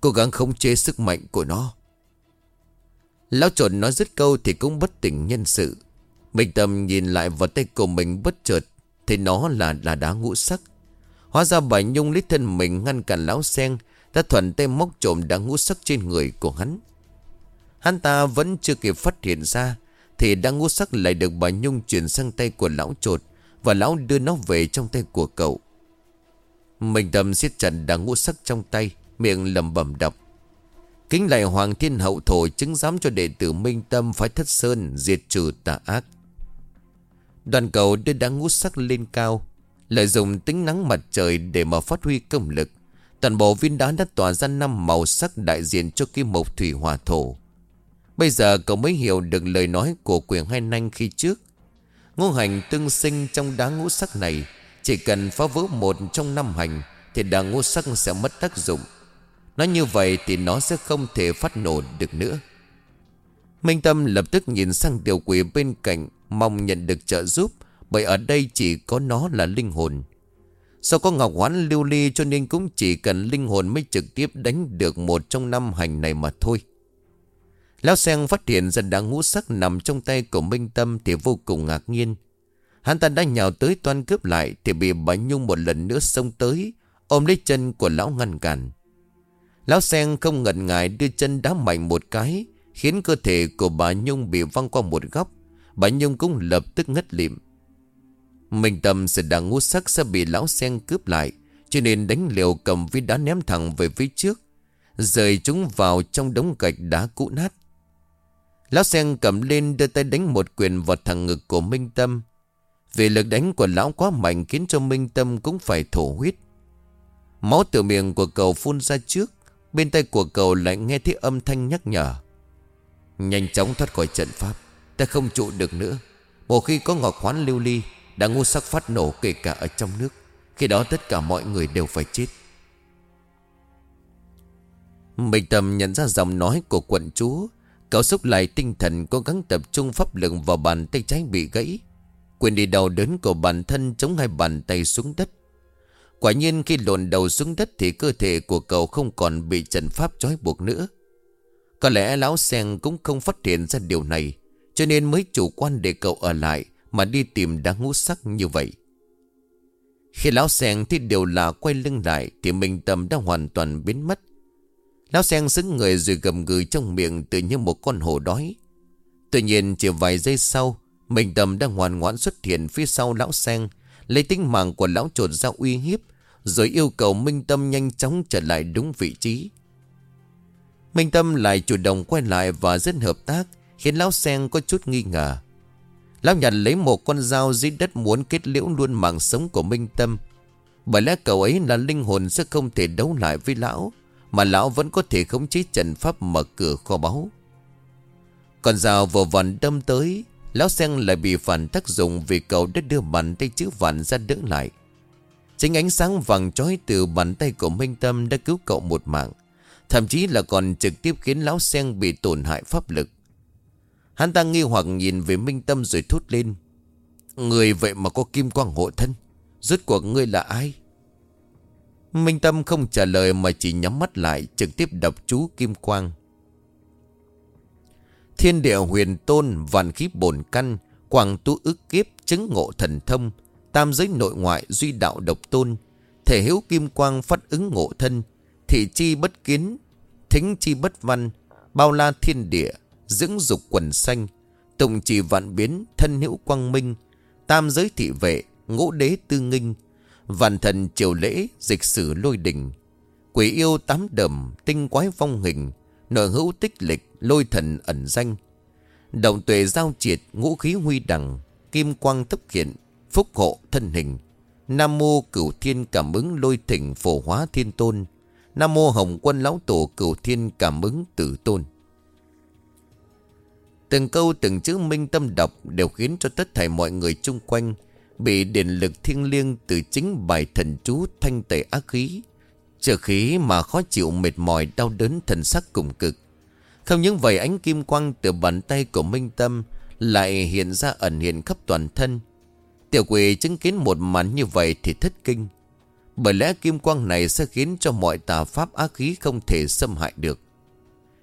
A: Cố gắng không chế sức mạnh của nó. Lão trộn nói dứt câu thì cũng bất tỉnh nhân sự. Minh Tâm nhìn lại vào tay của mình bất chợt Thì nó là là đá ngũ sắc. Hóa ra bà Nhung lấy thân mình ngăn cản lão sen Đã thuận tay móc trộm đá ngũ sắc trên người của hắn. Hắn ta vẫn chưa kịp phát hiện ra thì đang ngũ sắc lại được bà Nhung chuyển sang tay của lão trột Và lão đưa nó về trong tay của cậu Minh Tâm siết chặt đang ngũ sắc trong tay Miệng lầm bẩm đọc Kính lại Hoàng Thiên Hậu thổ chứng giám cho đệ tử Minh Tâm phải thất sơn diệt trừ tà ác. Đoàn cầu đưa đá ngút sắc lên cao, lợi dụng tính nắng mặt trời để mà phát huy công lực. Toàn bộ viên đá đã tỏa ra năm màu sắc đại diện cho kim mộc thủy hòa thổ. Bây giờ cậu mới hiểu được lời nói của quyền hai nanh khi trước. Ngô hành tương sinh trong đá ngũ sắc này, chỉ cần phá vỡ một trong năm hành thì đá ngũ sắc sẽ mất tác dụng. Nói như vậy thì nó sẽ không thể phát nổ được nữa Minh Tâm lập tức nhìn sang tiểu quỷ bên cạnh Mong nhận được trợ giúp Bởi ở đây chỉ có nó là linh hồn Do có ngọc hoán lưu ly cho nên cũng chỉ cần linh hồn mới trực tiếp đánh được một trong năm hành này mà thôi. Lão sen phát hiện ra đá ngũ sắc nằm trong tay của Minh Tâm thì vô cùng ngạc nhiên. Hắn ta đã nhào tới toan cướp lại thì bị bà Nhung một lần nữa xông tới, ôm lấy chân của lão ngăn cản. Lão sen không ngần ngại đưa chân đá mạnh một cái, khiến cơ thể của bà Nhung bị văng qua một góc. Bà Nhung cũng lập tức ngất lịm. Minh Tâm sẽ đằng ngũ sắc sẽ bị lão sen cướp lại, cho nên đánh liều cầm viên đá ném thẳng về phía trước, rời chúng vào trong đống gạch đá cũ nát. Lão sen cầm lên đưa tay đánh một quyền vào thằng ngực của Minh Tâm. Vì lực đánh của lão quá mạnh khiến cho Minh Tâm cũng phải thổ huyết. Máu từ miệng của cậu phun ra trước, bên tay của cậu lại nghe thấy âm thanh nhắc nhở. Nhanh chóng thoát khỏi trận pháp, ta không trụ được nữa. Một khi có ngọc khoán lưu ly, đã ngu sắc phát nổ kể cả ở trong nước. Khi đó tất cả mọi người đều phải chết. Minh Tâm nhận ra giọng nói của quận chúa Cậu xúc lại tinh thần cố gắng tập trung pháp lực vào bàn tay trái bị gãy. Quyền đi đầu đớn của bản thân chống hai bàn tay xuống đất. Quả nhiên khi lộn đầu xuống đất thì cơ thể của cậu không còn bị trần pháp trói buộc nữa. Có lẽ lão sen cũng không phát hiện ra điều này, cho nên mới chủ quan để cậu ở lại mà đi tìm đá ngũ sắc như vậy. Khi lão sen thì điều là quay lưng lại thì mình tầm đã hoàn toàn biến mất. Lão sen xứng người rồi gầm gừ trong miệng tự như một con hổ đói. Tuy nhiên chỉ vài giây sau, mình tầm đang hoàn ngoãn xuất hiện phía sau lão sen, lấy tính mạng của lão trột ra uy hiếp, rồi yêu cầu Minh Tâm nhanh chóng trở lại đúng vị trí. Minh Tâm lại chủ động quay lại và rất hợp tác, khiến lão sen có chút nghi ngờ. Lão nhặt lấy một con dao dưới đất muốn kết liễu luôn mạng sống của Minh Tâm. Bởi lẽ cậu ấy là linh hồn sẽ không thể đấu lại với lão. Mà lão vẫn có thể khống chế trận pháp mở cửa kho báu. Còn dao vừa vằn đâm tới, Lão sen lại bị phản tác dụng Vì cậu đã đưa bàn tay chữ vạn ra đỡ lại. Chính ánh sáng vàng trói từ bàn tay của Minh Tâm Đã cứu cậu một mạng, Thậm chí là còn trực tiếp khiến lão sen bị tổn hại pháp lực. Hắn ta nghi hoặc nhìn về Minh Tâm rồi thốt lên, Người vậy mà có kim quang hộ thân, Rốt cuộc ngươi là ai? Minh Tâm không trả lời mà chỉ nhắm mắt lại trực tiếp đọc chú Kim Quang. Thiên địa huyền tôn, vạn khí bổn căn, quảng tu ức kiếp, chứng ngộ thần thông, tam giới nội ngoại duy đạo độc tôn, thể hiếu kim quang phát ứng ngộ thân, thị chi bất kiến, thính chi bất văn, bao la thiên địa, dưỡng dục quần xanh, tùng trì vạn biến, thân hữu quang minh, tam giới thị vệ, ngũ đế tư nghinh, Vạn thần triều lễ Dịch sử lôi đình. Quỷ yêu tám đầm, Tinh quái phong hình nội hữu tích lịch, Lôi thần ẩn danh. Đồng tuệ giao triệt, Ngũ khí huy đằng, Kim quang thấp hiện, Phúc hộ thân hình. Nam mô cửu thiên cảm ứng lôi thỉnh phổ hóa thiên tôn. Nam mô hồng quân lão tổ cửu thiên cảm ứng tử tôn. Từng câu, từng chữ minh tâm đọc đều khiến cho tất thảy mọi người chung quanh Bị điện lực thiêng liêng từ chính bài thần chú thanh tẩy ác khí. Trở khí mà khó chịu mệt mỏi đau đớn thần sắc cùng cực. Không những vậy, ánh kim quang từ bàn tay của Minh Tâm Lại hiện ra ẩn hiện khắp toàn thân. Tiểu quỷ chứng kiến một màn như vậy thì thất kinh. Bởi lẽ kim quang này sẽ khiến cho mọi tà pháp ác khí không thể xâm hại được.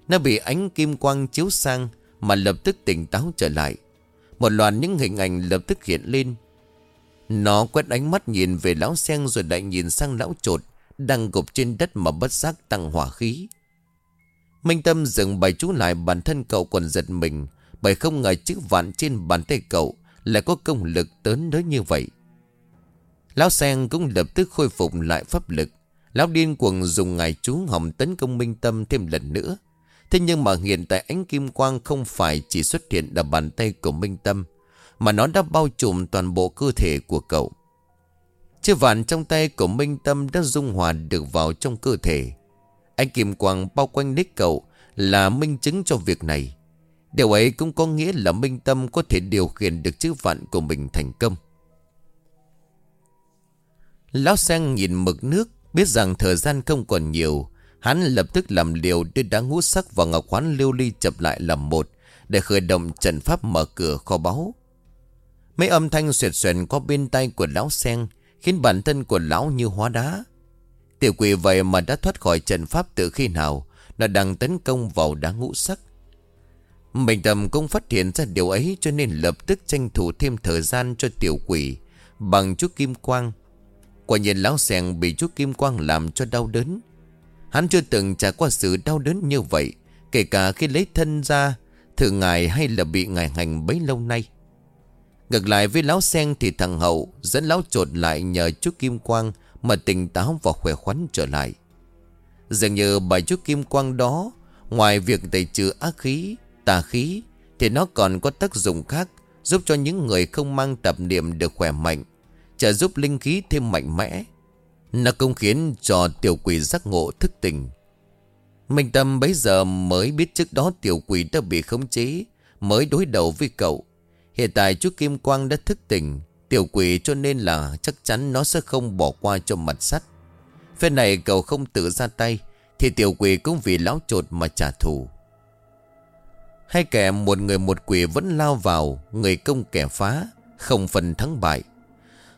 A: Nó bị ánh kim quang chiếu sang Mà lập tức tỉnh táo trở lại. Một loạt những hình ảnh lập tức hiện lên nó quét ánh mắt nhìn về lão sen rồi lại nhìn sang lão trột Đang gục trên đất mà bất giác tăng hỏa khí. Minh Tâm dừng bài chú lại bản thân cậu còn giật mình, Bởi không ngờ chữ vạn trên bàn tay cậu Lại có công lực tớn tới như vậy. Lão sen cũng lập tức khôi phục lại pháp lực. Lão điên cuồng dùng ngài chú hồng tấn công Minh Tâm thêm lần nữa. Thế nhưng mà hiện tại ánh kim quang không phải chỉ xuất hiện ở bàn tay của Minh Tâm mà nó đã bao trùm toàn bộ cơ thể của cậu. Chiếc vạn trong tay của Minh Tâm đã dung hòa được vào trong cơ thể. Anh Kim Quang bao quanh đích cậu là minh chứng cho việc này. Điều ấy cũng có nghĩa là Minh Tâm có thể điều khiển được chiếc vạn của mình thành công. Lão Sang nhìn mực nước, Biết rằng thời gian không còn nhiều. Hắn lập tức làm liều đưa đá ngũ sắc và ngọc khoán lưu ly chập lại làm một, Để khởi động trận pháp mở cửa kho báu. Mấy âm thanh xuyệt xuyệt qua bên tay của lão sen Khiến bản thân của lão như hóa đá. Tiểu quỷ vậy mà đã thoát khỏi trận pháp từ khi nào Nó đang tấn công vào đá ngũ sắc. Mình tầm cũng phát hiện ra điều ấy Cho nên lập tức tranh thủ thêm thời gian cho tiểu quỷ Bằng chút kim quang. Quả nhiên lão sen bị chút kim quang làm cho đau đớn. Hắn chưa từng trải qua sự đau đớn như vậy, Kể cả khi lấy thân ra, Thử ngài hay là bị ngài hành bấy lâu nay. Ngược lại với lão sen thì thằng Hậu Dẫn lão trột lại nhờ chút kim quang Mà tỉnh táo và khỏe khoắn trở lại. Dường như bài chút kim quang đó, Ngoài việc tẩy trừ ác khí, Tà khí, Thì nó còn có tác dụng khác Giúp cho những người không mang tập niệm được khỏe mạnh, Trợ giúp linh khí thêm mạnh mẽ. Nó cũng khiến cho tiểu quỷ giác ngộ thức tỉnh. Minh Tâm bấy giờ mới biết trước đó tiểu quỷ đã bị khống chế, Mới đối đầu với cậu. Hiện tại chú Kim Quang đã thức tỉnh. Tiểu quỷ cho nên là chắc chắn nó sẽ không bỏ qua cho mặt sắt. Phép này cậu không tự ra tay, Thì tiểu quỷ cũng vì lão trột mà trả thù. Hai kẻ một người một quỷ vẫn lao vào, Người công kẻ phá, Không phần thắng bại.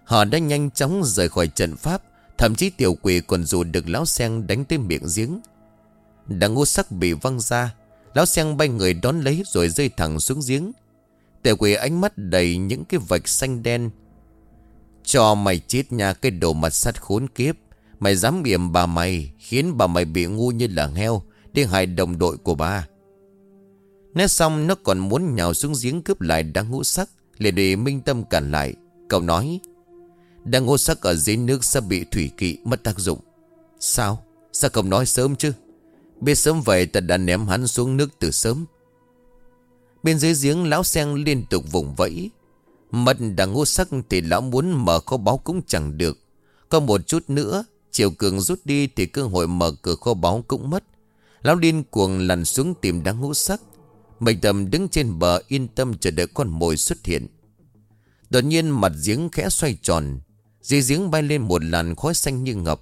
A: Họ đã nhanh chóng rời khỏi trận pháp, Thậm chí tiểu quỷ còn dù được lão sen đánh tới miệng giếng. Đằng ngô sắc bị văng ra, Lão sen bay người đón lấy rồi rơi thẳng xuống giếng. Tiểu quỷ ánh mắt đầy những cái vạch xanh đen. Cho mày chết nha, cái đồ mặt sắt khốn kiếp. Mày dám yểm bà mày, Khiến bà mày bị ngu như là heo, Đi hại đồng đội của bà. Nói xong, nó còn muốn nhào xuống giếng cướp lại đăng ngũ sắc, liền để minh tâm cản lại. Cậu nói Đăng ngũ sắc ở dưới nước sẽ bị thủy kỵ mất tác dụng. Sao? Sao cậu nói sớm chứ? Biết sớm vậy ta đã ném hắn xuống nước từ sớm. Bên dưới giếng, lão sen liên tục vùng vẫy. Mật đã ngô sắc thì lão muốn mở kho báu cũng chẳng được. Có một chút nữa, Chiều cường rút đi thì cơ hội mở cửa kho báu cũng mất. Lão điên cuồng lặn xuống tìm đá ngũ sắc. Bạch tầm đứng trên bờ yên tâm chờ đợi con mồi xuất hiện. Đột nhiên mặt giếng khẽ xoay tròn. Dưới giếng bay lên một làn khói xanh như ngập.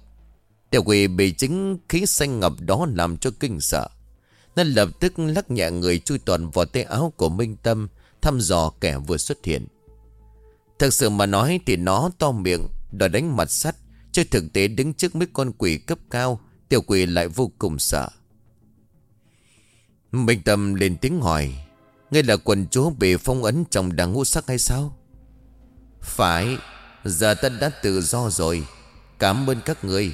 A: Tiểu quỷ bị chính khí xanh ngập đó làm cho kinh sợ. Nó lập tức lắc nhẹ người chui toàn vào tay áo của Minh Tâm, Thăm dò kẻ vừa xuất hiện. Thật sự mà nói thì nó to miệng Đòi đánh mặt sắt, Chứ thực tế đứng trước mấy con quỷ cấp cao, Tiểu quỷ lại vô cùng sợ. Minh Tâm lên tiếng hỏi, Ngươi là quần chúa bị phong ấn trong đằng ngũ sắc hay sao? Phải, Giờ ta đã tự do rồi. Cảm ơn các người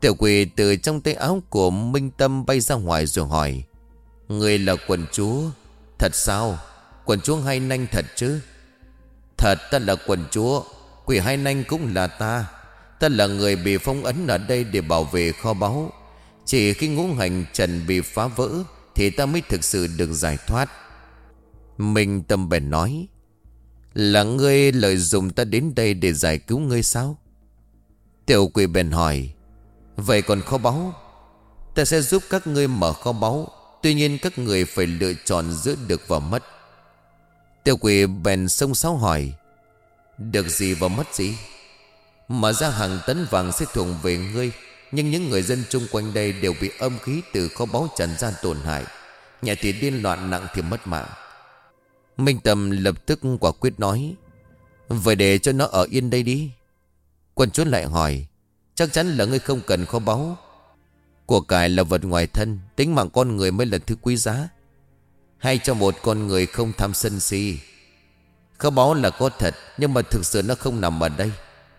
A: Tiểu quỷ từ trong tay áo của Minh Tâm bay ra ngoài rồi hỏi Người là quần chúa, Thật sao? Quần chúa hay nanh thật chứ? Thật, ta là quần chúa, Quỷ hai nanh cũng là ta. Ta là người bị phong ấn ở đây để bảo vệ kho báu. Chỉ khi ngũ hành trần bị phá vỡ Thì ta mới thực sự được giải thoát. Minh Tâm bèn nói, Là ngươi lợi dụng ta đến đây để giải cứu ngươi sao? Tiểu quỷ bèn hỏi Vậy còn kho báu? Ta sẽ giúp các ngươi mở kho báu. Tuy nhiên các người phải lựa chọn giữa được và mất. Tiêu quỷ bèn sông sáo hỏi, Được gì và mất gì? Mở ra hàng tấn vàng sẽ thuộc về ngươi, Nhưng những người dân chung quanh đây Đều bị âm khí từ kho báu trần gian tổn hại. Nhà thì điên loạn nặng thì mất mạng. Minh Tâm lập tức quả quyết nói, Vậy để cho nó ở yên đây đi. Quân chúa lại hỏi Chắc chắn là ngươi không cần kho báu. Của cải là vật ngoài thân, Tính mạng con người mới là thứ quý giá. Hay cho một con người không tham sân si. Kho báu là có thật, Nhưng mà thực sự nó không nằm ở đây.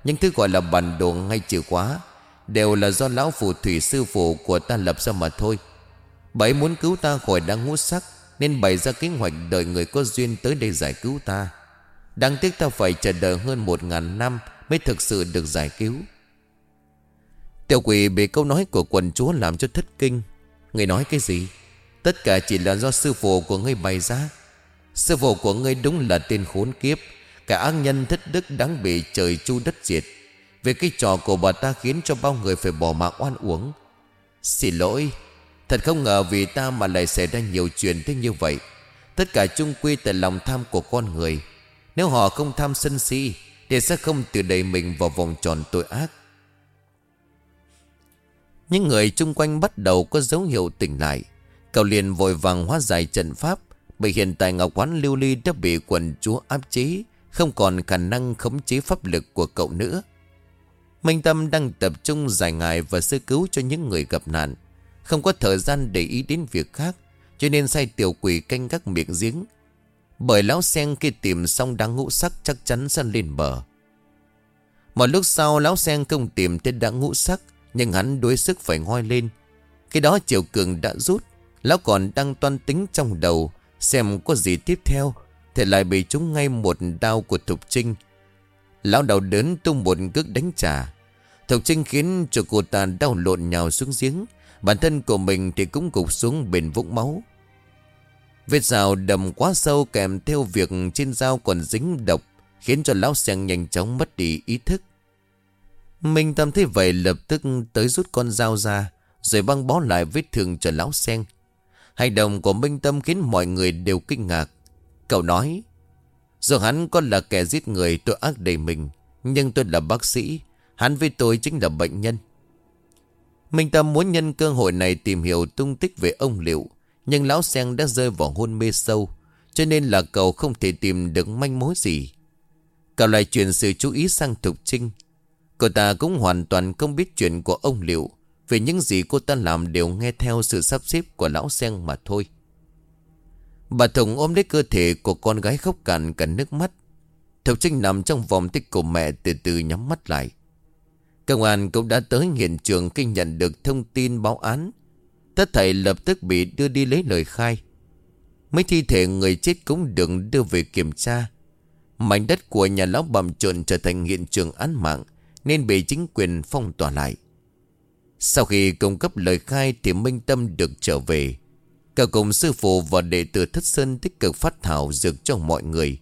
A: Những thứ gọi là bản đồ hay chìa khóa Đều là do lão phù thủy sư phụ của ta lập ra mà thôi. Bảy muốn cứu ta khỏi đang ngút sắc, Nên bày ra kế hoạch đợi người có duyên tới đây giải cứu ta. Đáng tiếc ta phải chờ đợi hơn một ngàn năm Mới thực sự được giải cứu. Tiểu quỷ bị câu nói của quần chúa làm cho thất kinh. Người nói cái gì? Tất cả chỉ là do sư phụ của ngươi bày ra. Sư phụ của ngươi đúng là tên khốn kiếp. Cả ác nhân thất đức đáng bị trời chu đất diệt. Về cái trò của bà ta khiến cho bao người phải bỏ mạng oan uổng. Xin lỗi. Thật không ngờ vì ta mà lại xảy ra nhiều chuyện thế như vậy. Tất cả chung quy tại lòng tham của con người. Nếu họ không tham sân si, Thì sẽ không tự đẩy mình vào vòng tròn tội ác những người chung quanh bắt đầu có dấu hiệu tỉnh lại. Cậu liền vội vàng hóa giải trận pháp, Bởi hiện tại Ngọc Quán Lưu Ly đã bị quần chúa áp chế, Không còn khả năng khống chế pháp lực của cậu nữa. Minh Tâm đang tập trung giải ngài và sơ cứu cho những người gặp nạn. Không có thời gian để ý đến việc khác, Cho nên sai tiểu quỷ canh các miệng giếng. Bởi lão sen khi tìm xong đáng ngũ sắc chắc chắn sẽ lên bờ. Một lúc sau, lão sen không tìm tên đáng ngũ sắc nhưng hắn đuối sức phải ngoi lên. Khi đó Triều Cường đã rút, Lão còn đang toan tính trong đầu Xem có gì tiếp theo, Thì lại bị trúng ngay một đao của Thục Trinh. Lão đầu đớn tung một cước đánh trả. Thục Trinh khiến cho cô ta đau lộn nhào xuống giếng. Bản thân của mình thì cũng gục xuống bền vũng máu. Vết rào đầm quá sâu kèm theo việc trên dao còn dính độc, Khiến cho lão sen nhanh chóng mất đi ý thức. Minh Tâm thấy vậy lập tức tới rút con dao ra, Rồi băng bó lại vết thương cho lão sen Hành động của Minh Tâm khiến mọi người đều kinh ngạc. Cậu nói, Dù hắn có là kẻ giết người tội ác đầy mình, Nhưng tôi là bác sĩ, Hắn với tôi chính là bệnh nhân. Minh Tâm muốn nhân cơ hội này tìm hiểu tung tích về ông Liệu, Nhưng lão sen đã rơi vào hôn mê sâu, Cho nên là cậu không thể tìm được manh mối gì. Cậu lại chuyển sự chú ý sang Thục Trinh. Cô ta cũng hoàn toàn không biết chuyện của ông Liệu Vì những gì cô ta làm đều nghe theo sự sắp xếp của lão sen mà thôi Bà Thùng ôm lấy cơ thể của con gái khóc cạn cả nước mắt Thục Trinh nằm trong vòng tích của mẹ từ từ nhắm mắt lại Công an cũng đã tới hiện trường khi nhận được thông tin báo án. Tất thầy lập tức bị đưa đi lấy lời khai. Mấy thi thể người chết cũng được đưa về kiểm tra. Mảnh đất của nhà lão bầm trộn trở thành hiện trường án mạng nên bị chính quyền phong tỏa lại. Sau khi cung cấp lời khai thì Minh Tâm được trở về. Cả cùng sư phụ và đệ tử Thất Sơn tích cực phát thảo dược cho mọi người.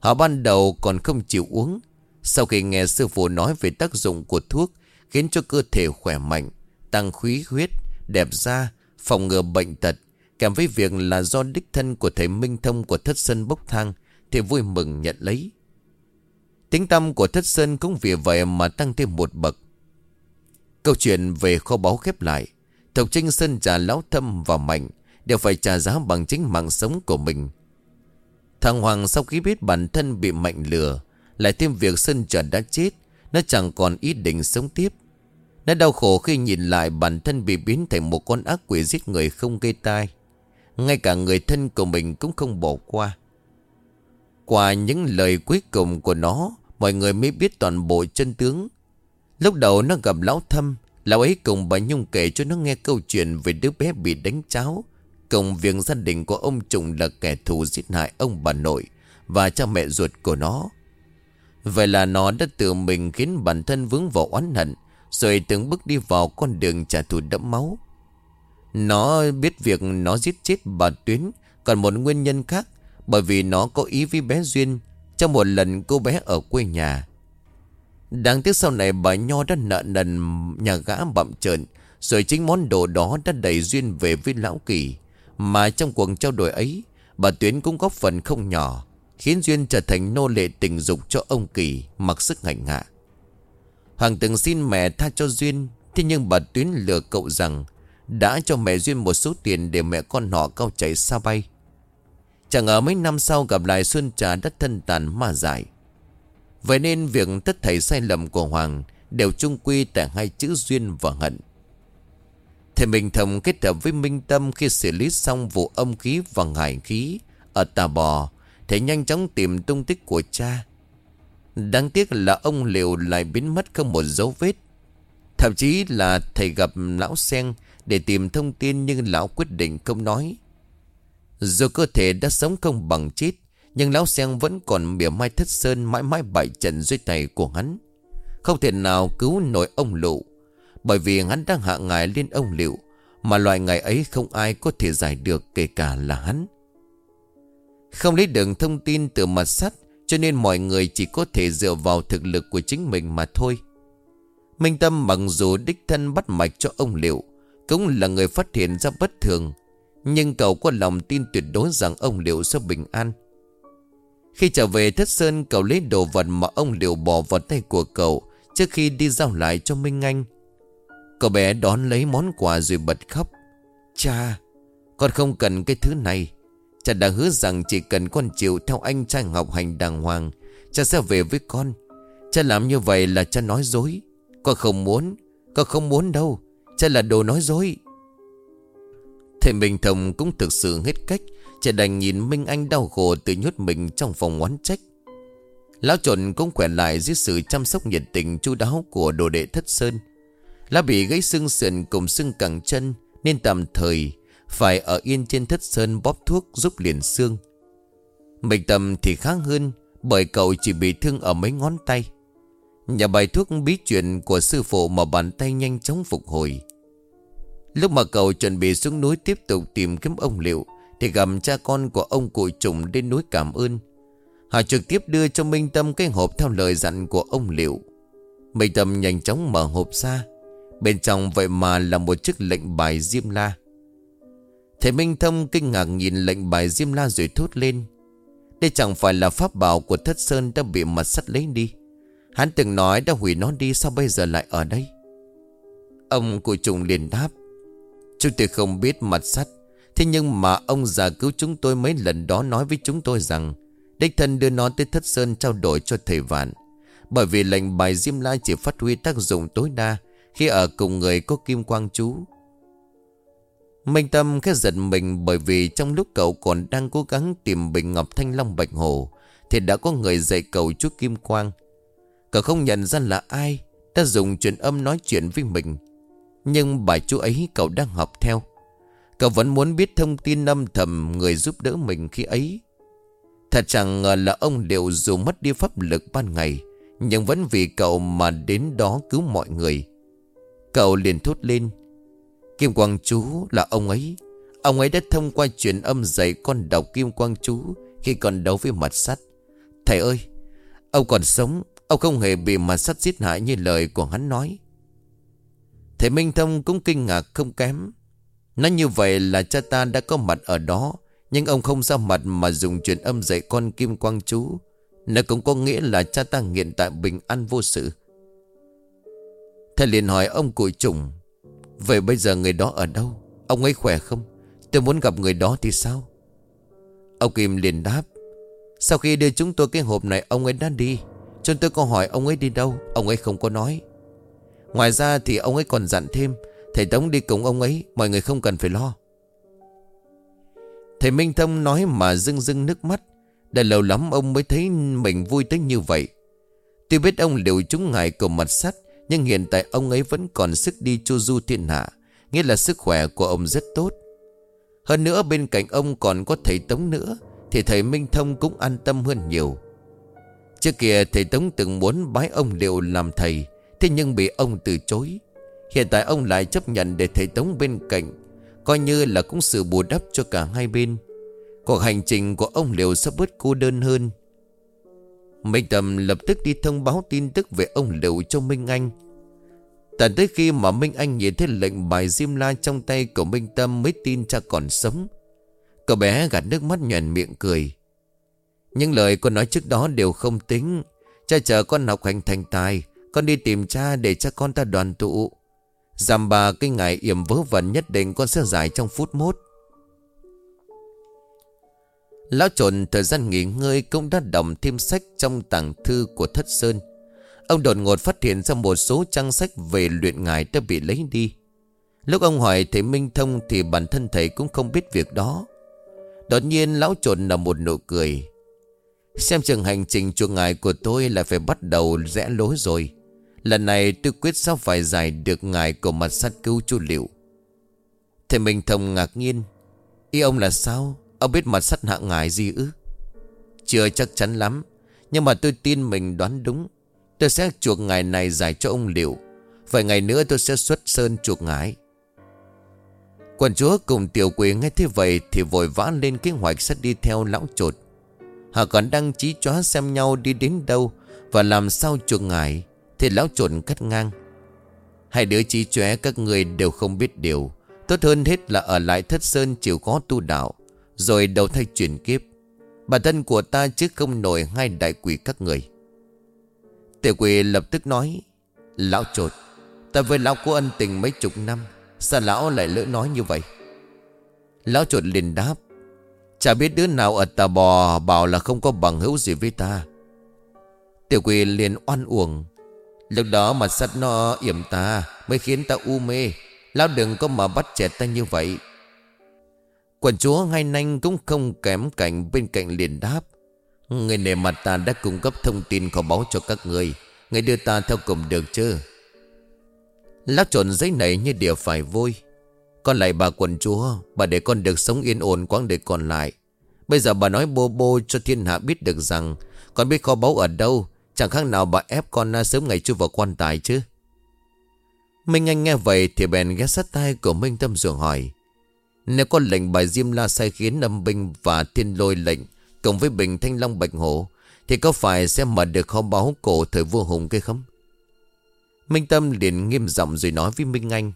A: Họ ban đầu còn không chịu uống sau khi nghe sư phụ nói về tác dụng của thuốc, Khiến cho cơ thể khỏe mạnh, Tăng khí huyết, Đẹp da, Phòng ngừa bệnh tật, Kèm với việc là do đích thân của thầy Minh Thông của Thất Sơn bốc thang Thì vui mừng nhận lấy Tính tâm của Thất Sơn cũng vì vậy mà tăng thêm một bậc. Câu chuyện về kho báu khép lại, Thục Trinh Sơn trả lão thâm và mạnh Đều phải trả giá bằng chính mạng sống của mình. Thằng Hoàng sau khi biết bản thân bị mạnh lừa, lại thêm việc Sơn Trần đã chết, Nó chẳng còn ý định sống tiếp. Nó đau khổ khi nhìn lại bản thân bị biến thành một con ác quỷ giết người không gây tai. Ngay cả người thân của mình cũng không bỏ qua. Qua những lời cuối cùng của nó, Mọi người mới biết toàn bộ chân tướng. Lúc đầu nó gặp lão thâm, Lão ấy cùng bà Nhung kể cho nó nghe câu chuyện Về đứa bé bị đánh cháo, Cùng việc gia đình của ông Trùng là kẻ thù giết hại ông bà nội Và cha mẹ ruột của nó. Vậy là nó đã tự mình khiến bản thân vướng vào oán hận, Rồi từng bước đi vào con đường trả thù đẫm máu. Nó biết việc nó giết chết bà Tuyến, Còn một nguyên nhân khác bởi vì nó có ý với bé Duyên Trong một lần cô bé ở quê nhà. Đáng tiếc sau này bà Nho đã nợ nần nhà gã bậm trợn, Rồi chính món đồ đó đã đẩy Duyên về với Lão Kỳ. Mà trong cuộc trao đổi ấy, Bà Tuyến cũng góp phần không nhỏ, Khiến Duyên trở thành nô lệ tình dục cho ông Kỳ Mặc sức ngạnh hạ Hoàng từng xin mẹ tha cho Duyên, Thế nhưng bà Tuyến lừa cậu rằng Đã cho mẹ Duyên một số tiền Để mẹ con họ cao chạy xa bay. Chẳng ngờ mấy năm sau gặp lại Xuân Trà đất thân tàn ma dại. Vậy nên việc tất thảy sai lầm của Hoàng Đều chung quy tại hai chữ duyên và hận. Thầy Minh Thông kết hợp với Minh Tâm Khi xử lý xong vụ âm khí và ngải khí Ở Tà Bò, Thầy nhanh chóng tìm tung tích của cha. Đáng tiếc là ông Liều lại biến mất không một dấu vết. Thậm chí là thầy gặp lão sen Để tìm thông tin nhưng lão quyết định không nói. Dù cơ thể đã sống không bằng chết, Nhưng lão sen vẫn còn mỉa mai thất sơn Mãi mãi bại trận dưới tay của hắn. Không thể nào cứu nổi ông lụ Bởi vì hắn đang hạ ngài lên ông liệu Mà loại ngài ấy không ai có thể giải được kể cả là hắn. Không lấy được thông tin từ mặt sắt, Cho nên mọi người chỉ có thể dựa vào thực lực của chính mình mà thôi. Minh Tâm mặc dù đích thân bắt mạch cho ông Liệu Cũng là người phát hiện ra bất thường nhưng cậu có lòng tin tuyệt đối rằng ông Liệu sẽ bình an. Khi trở về Thất Sơn, cậu lấy đồ vật mà ông Liệu bỏ vào tay của cậu Trước khi đi giao lại cho Minh Anh. Cậu bé đón lấy món quà rồi bật khóc. Cha, Con không cần cái thứ này. Cha đã hứa rằng chỉ cần con chịu theo anh trai học hành đàng hoàng, Cha sẽ về với con. Cha làm như vậy là cha nói dối. Con không muốn, Con không muốn đâu. Cha là đồ nói dối. Thầy Minh Thông cũng thực sự hết cách, Chỉ đành nhìn Minh Anh đau khổ tự nhốt mình trong phòng oán trách. Lão trộn cũng khỏe lại dưới sự chăm sóc nhiệt tình chu đáo của đồ đệ thất sơn. Lão bị gãy xương sườn cùng xương cẳng chân, Nên tạm thời phải ở yên trên thất sơn bóp thuốc giúp liền xương. Mình tầm thì khác hơn, Bởi cậu chỉ bị thương ở mấy ngón tay. Nhà bài thuốc bí truyền của sư phụ mà bàn tay nhanh chóng phục hồi. Lúc mà cậu chuẩn bị xuống núi tiếp tục tìm kiếm ông Liệu, Thì gặp cha con của ông cụ trùng đến núi cảm ơn. Họ trực tiếp đưa cho Minh Tâm cái hộp theo lời dặn của ông Liệu. Minh Tâm nhanh chóng mở hộp ra. Bên trong vậy mà là một chiếc lệnh bài diêm la. Thầy Minh tâm kinh ngạc nhìn lệnh bài diêm la rồi thốt lên. Đây chẳng phải là pháp bảo của Thất Sơn đã bị mặt sắt lấy đi. Hắn từng nói đã hủy nó đi, sao bây giờ lại ở đây? Ông cụ trùng liền đáp. Chúng tôi không biết mặt sắt. Thế nhưng mà ông già cứu chúng tôi mấy lần đó nói với chúng tôi rằng, Đích thân đưa nó tới Thất Sơn trao đổi cho thầy Vạn. Bởi vì lệnh bài Diêm La chỉ phát huy tác dụng tối đa Khi ở cùng người có kim quang chú. Minh Tâm khẽ giật mình bởi vì trong lúc cậu còn đang cố gắng tìm bình ngọc thanh long bạch hồ, Thì đã có người dạy cậu chút kim quang. Cậu không nhận ra là ai, Đã dùng truyền âm nói chuyện với mình. Nhưng bài chú ấy, cậu đang học theo. Cậu vẫn muốn biết thông tin âm thầm người giúp đỡ mình khi ấy. Thật chẳng ngờ là ông đều dù mất đi pháp lực ban ngày, Nhưng vẫn vì cậu mà đến đó cứu mọi người. Cậu liền thốt lên, Kim Quang Chú là ông ấy. Ông ấy đã thông qua truyền âm dạy con đọc Kim Quang Chú Khi còn đấu với mặt sắt. Thầy ơi, Ông còn sống, Ông không hề bị mặt sắt giết hại như lời của hắn nói. Thầy Minh Thông cũng kinh ngạc không kém. Nói như vậy là cha ta đã có mặt ở đó, Nhưng ông không ra mặt mà dùng truyền âm dạy con Kim Quang Chú. Nó cũng có nghĩa là cha ta hiện tại bình an vô sự. Thầy liền hỏi ông cụ trùng, Vậy bây giờ người đó ở đâu? Ông ấy khỏe không? Tôi muốn gặp người đó thì sao? Ông Kim liền đáp, Sau khi đưa chúng tôi cái hộp này, ông ấy đã đi. Chúng tôi có hỏi ông ấy đi đâu, Ông ấy không có nói. Ngoài ra thì ông ấy còn dặn thêm, Thầy Tống đi cùng ông ấy, Mọi người không cần phải lo. Thầy Minh Thông nói mà rưng rưng nước mắt, Đã lâu lắm ông mới thấy mình vui tới như vậy. Tuy biết ông liều chúng ngài cầu mặt sắt, Nhưng hiện tại ông ấy vẫn còn sức đi chu du thiên hạ, Nghĩa là sức khỏe của ông rất tốt. Hơn nữa bên cạnh ông còn có thầy Tống nữa, Thì thầy Minh Thông cũng an tâm hơn nhiều. Trước kia thầy Tống từng muốn bái ông Liệu làm thầy Thế nhưng bị ông từ chối. Hiện tại ông lại chấp nhận để thầy Tống bên cạnh, Coi như là cũng sự bù đắp cho cả hai bên. Cuộc hành trình của ông liều sắp bớt cô đơn hơn. Minh Tâm lập tức đi thông báo tin tức về ông liều cho Minh Anh. Tận tới khi mà Minh Anh nhìn thấy lệnh bài Diêm La trong tay của Minh Tâm mới tin cha còn sống. Cậu bé gạt nước mắt nhuền miệng cười. Những lời con nói trước đó đều không tính. Cha chờ con học hành thành tài con đi tìm cha để cha con ta đoàn tụ Giảm bà cái ngày yểm vớ vẩn nhất định con sẽ giải trong phút mốt Lão trộn thời gian nghỉ ngơi cũng đã đọc thêm sách trong tàng thư của Thất Sơn. Ông đột ngột phát hiện ra một số trang sách về luyện ngài đã bị lấy đi. Lúc ông hỏi thầy Minh Thông thì bản thân thầy cũng không biết việc đó. Đột nhiên lão trộn là một nụ cười. Xem chừng hành trình chuộc ngài của tôi là phải bắt đầu rẽ lối rồi. Lần này tôi quyết sao phải giải được ngài của mặt sắt cứu chu liệu. Thầy Minh Thông ngạc nhiên. Ý ông là sao? Ông biết mặt sắt hạ ngài gì ư? Chưa chắc chắn lắm. Nhưng mà tôi tin mình đoán đúng. Tôi sẽ chuộc ngài này giải cho ông liệu. Vài ngày nữa tôi sẽ xuất sơn chuộc ngài. Quần chúa cùng tiểu quỷ nghe thế vậy thì vội vã lên kế hoạch sẽ đi theo lão trột. Họ còn đang trí chóa xem nhau đi đến đâu và làm sao chuộc ngài thì lão trộn cắt ngang. Hai đứa trí chóe các người đều không biết điều. Tốt hơn hết là ở lại thất sơn chịu có tu đạo. Rồi đầu thai chuyển kiếp Bản thân của ta chứ không nổi hai đại quỷ các người Tiểu quỷ lập tức nói, Lão trột Ta với lão có ân tình mấy chục năm, Sao lão lại lỡ nói như vậy Lão trột liền đáp, Chả biết đứa nào ở tà bò bảo là không có bằng hữu gì với ta Tiểu quỷ liền oan uổng Lúc đó mà sắt nó yểm ta Mới khiến ta u mê. Lão đừng có mà bắt trẻ ta như vậy. Quần chúa hai nanh cũng không kém cảnh bên cạnh liền đáp, Người nề mặt ta đã cung cấp thông tin kho báu cho các người. Người đưa ta theo cùng được chứ? Lão trộn giấy này như điều phải vui Con lại bà quần chúa, Bà để con được sống yên ổn quãng đời còn lại. Bây giờ bà nói bô bô cho thiên hạ biết được rằng, Con biết kho báu ở đâu Chẳng khác nào bà ép con à, sớm ngày chui vào quan tài chứ. Minh Anh nghe vậy thì bèn ghé sát tay của Minh Tâm rồi hỏi, Nếu có lệnh bài Diêm La sai khiến âm binh và thiên lôi lệnh Cộng với bình thanh long bạch hổ, Thì có phải sẽ mở được kho báu cổ thời vua hùng kia không? Minh Tâm liền nghiêm giọng rồi nói với Minh Anh,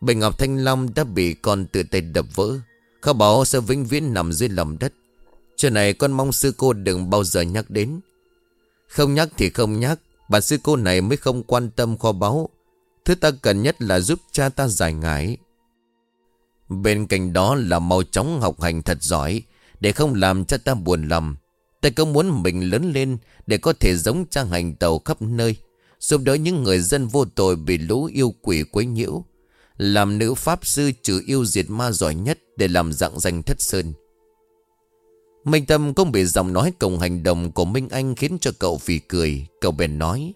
A: Bình Ngọc Thanh Long đã bị con tự tay đập vỡ, Kho báu sẽ vĩnh viễn nằm dưới lòng đất. Chuyện này con mong sư cô đừng bao giờ nhắc đến. Không nhắc thì không nhắc, Bà sư cô này mới không quan tâm kho báu. Thứ ta cần nhất là giúp cha ta giải ngải. Bên cạnh đó là mau chóng học hành thật giỏi, Để không làm cha ta buồn lòng. Ta có muốn mình lớn lên Để có thể giống cha hành tàu khắp nơi, Giúp đỡ những người dân vô tội Bị lũ yêu quỷ quấy nhiễu. Làm nữ pháp sư trừ yêu diệt ma giỏi nhất Để làm dạng danh thất sơn. Minh Tâm cũng bị giọng nói cùng hành động của Minh Anh Khiến cho cậu phì cười. Cậu bèn nói,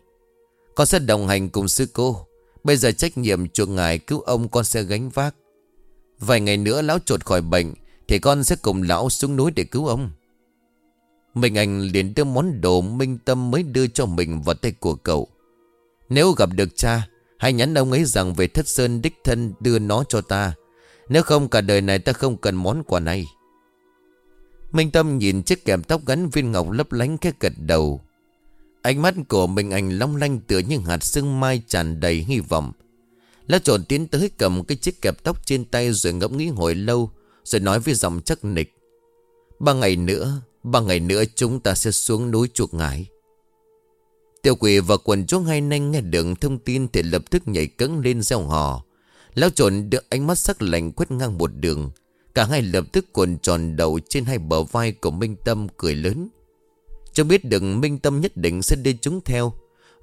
A: Con sẽ đồng hành cùng sư cô. Bây giờ trách nhiệm chuộc ngài cứu ông con sẽ gánh vác. Vài ngày nữa lão chuột khỏi bệnh Thì con sẽ cùng lão xuống núi để cứu ông. Minh Anh liền đưa món đồ Minh Tâm mới đưa cho mình vào tay của cậu. Nếu gặp được cha, Hãy nhắn ông ấy rằng về thất sơn đích thân đưa nó cho ta. Nếu không cả đời này ta không cần món quà này. Minh Tâm nhìn chiếc kèm tóc gắn viên ngọc lấp lánh cái gật đầu Ánh mắt của Minh Anh long lanh tựa như hạt sương mai tràn đầy hy vọng. Lá trộn tiến tới cầm cái chiếc kẹp tóc trên tay rồi ngẫm nghĩ hồi lâu, rồi nói với giọng chắc nịch. Ba ngày nữa, ba ngày nữa chúng ta sẽ xuống núi chuộc ngải. Tiểu quỷ và quần chúng hai nanh nghe được thông tin thì lập tức nhảy cẫng lên gieo hò. Lão trộn được ánh mắt sắc lạnh quét ngang một đường. Cả hai lập tức cuộn tròn đầu trên hai bờ vai của Minh Tâm cười lớn. Cho biết được Minh Tâm nhất định sẽ đi chúng theo,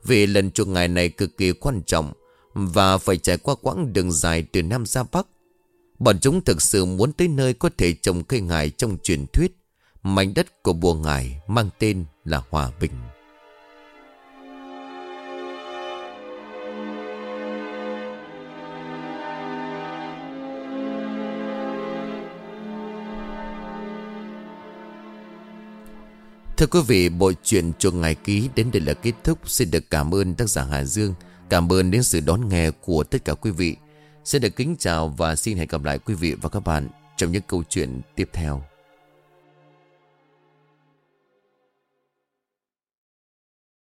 A: Vì lần chuộc ngài này cực kỳ quan trọng Và phải trải qua quãng đường dài từ Nam ra Bắc. Bọn chúng thực sự muốn tới nơi có thể trồng cây ngài trong truyền thuyết. Mảnh đất của bùa ngài mang tên là Hòa Bình. Thưa quý vị, bộ truyện chuồng ngày ký đến đây là kết thúc. Xin được cảm ơn tác giả Hà Dương. Cảm ơn đến sự đón nghe của tất cả quý vị. Xin được kính chào và xin hẹn gặp lại quý vị và các bạn trong những câu chuyện tiếp theo.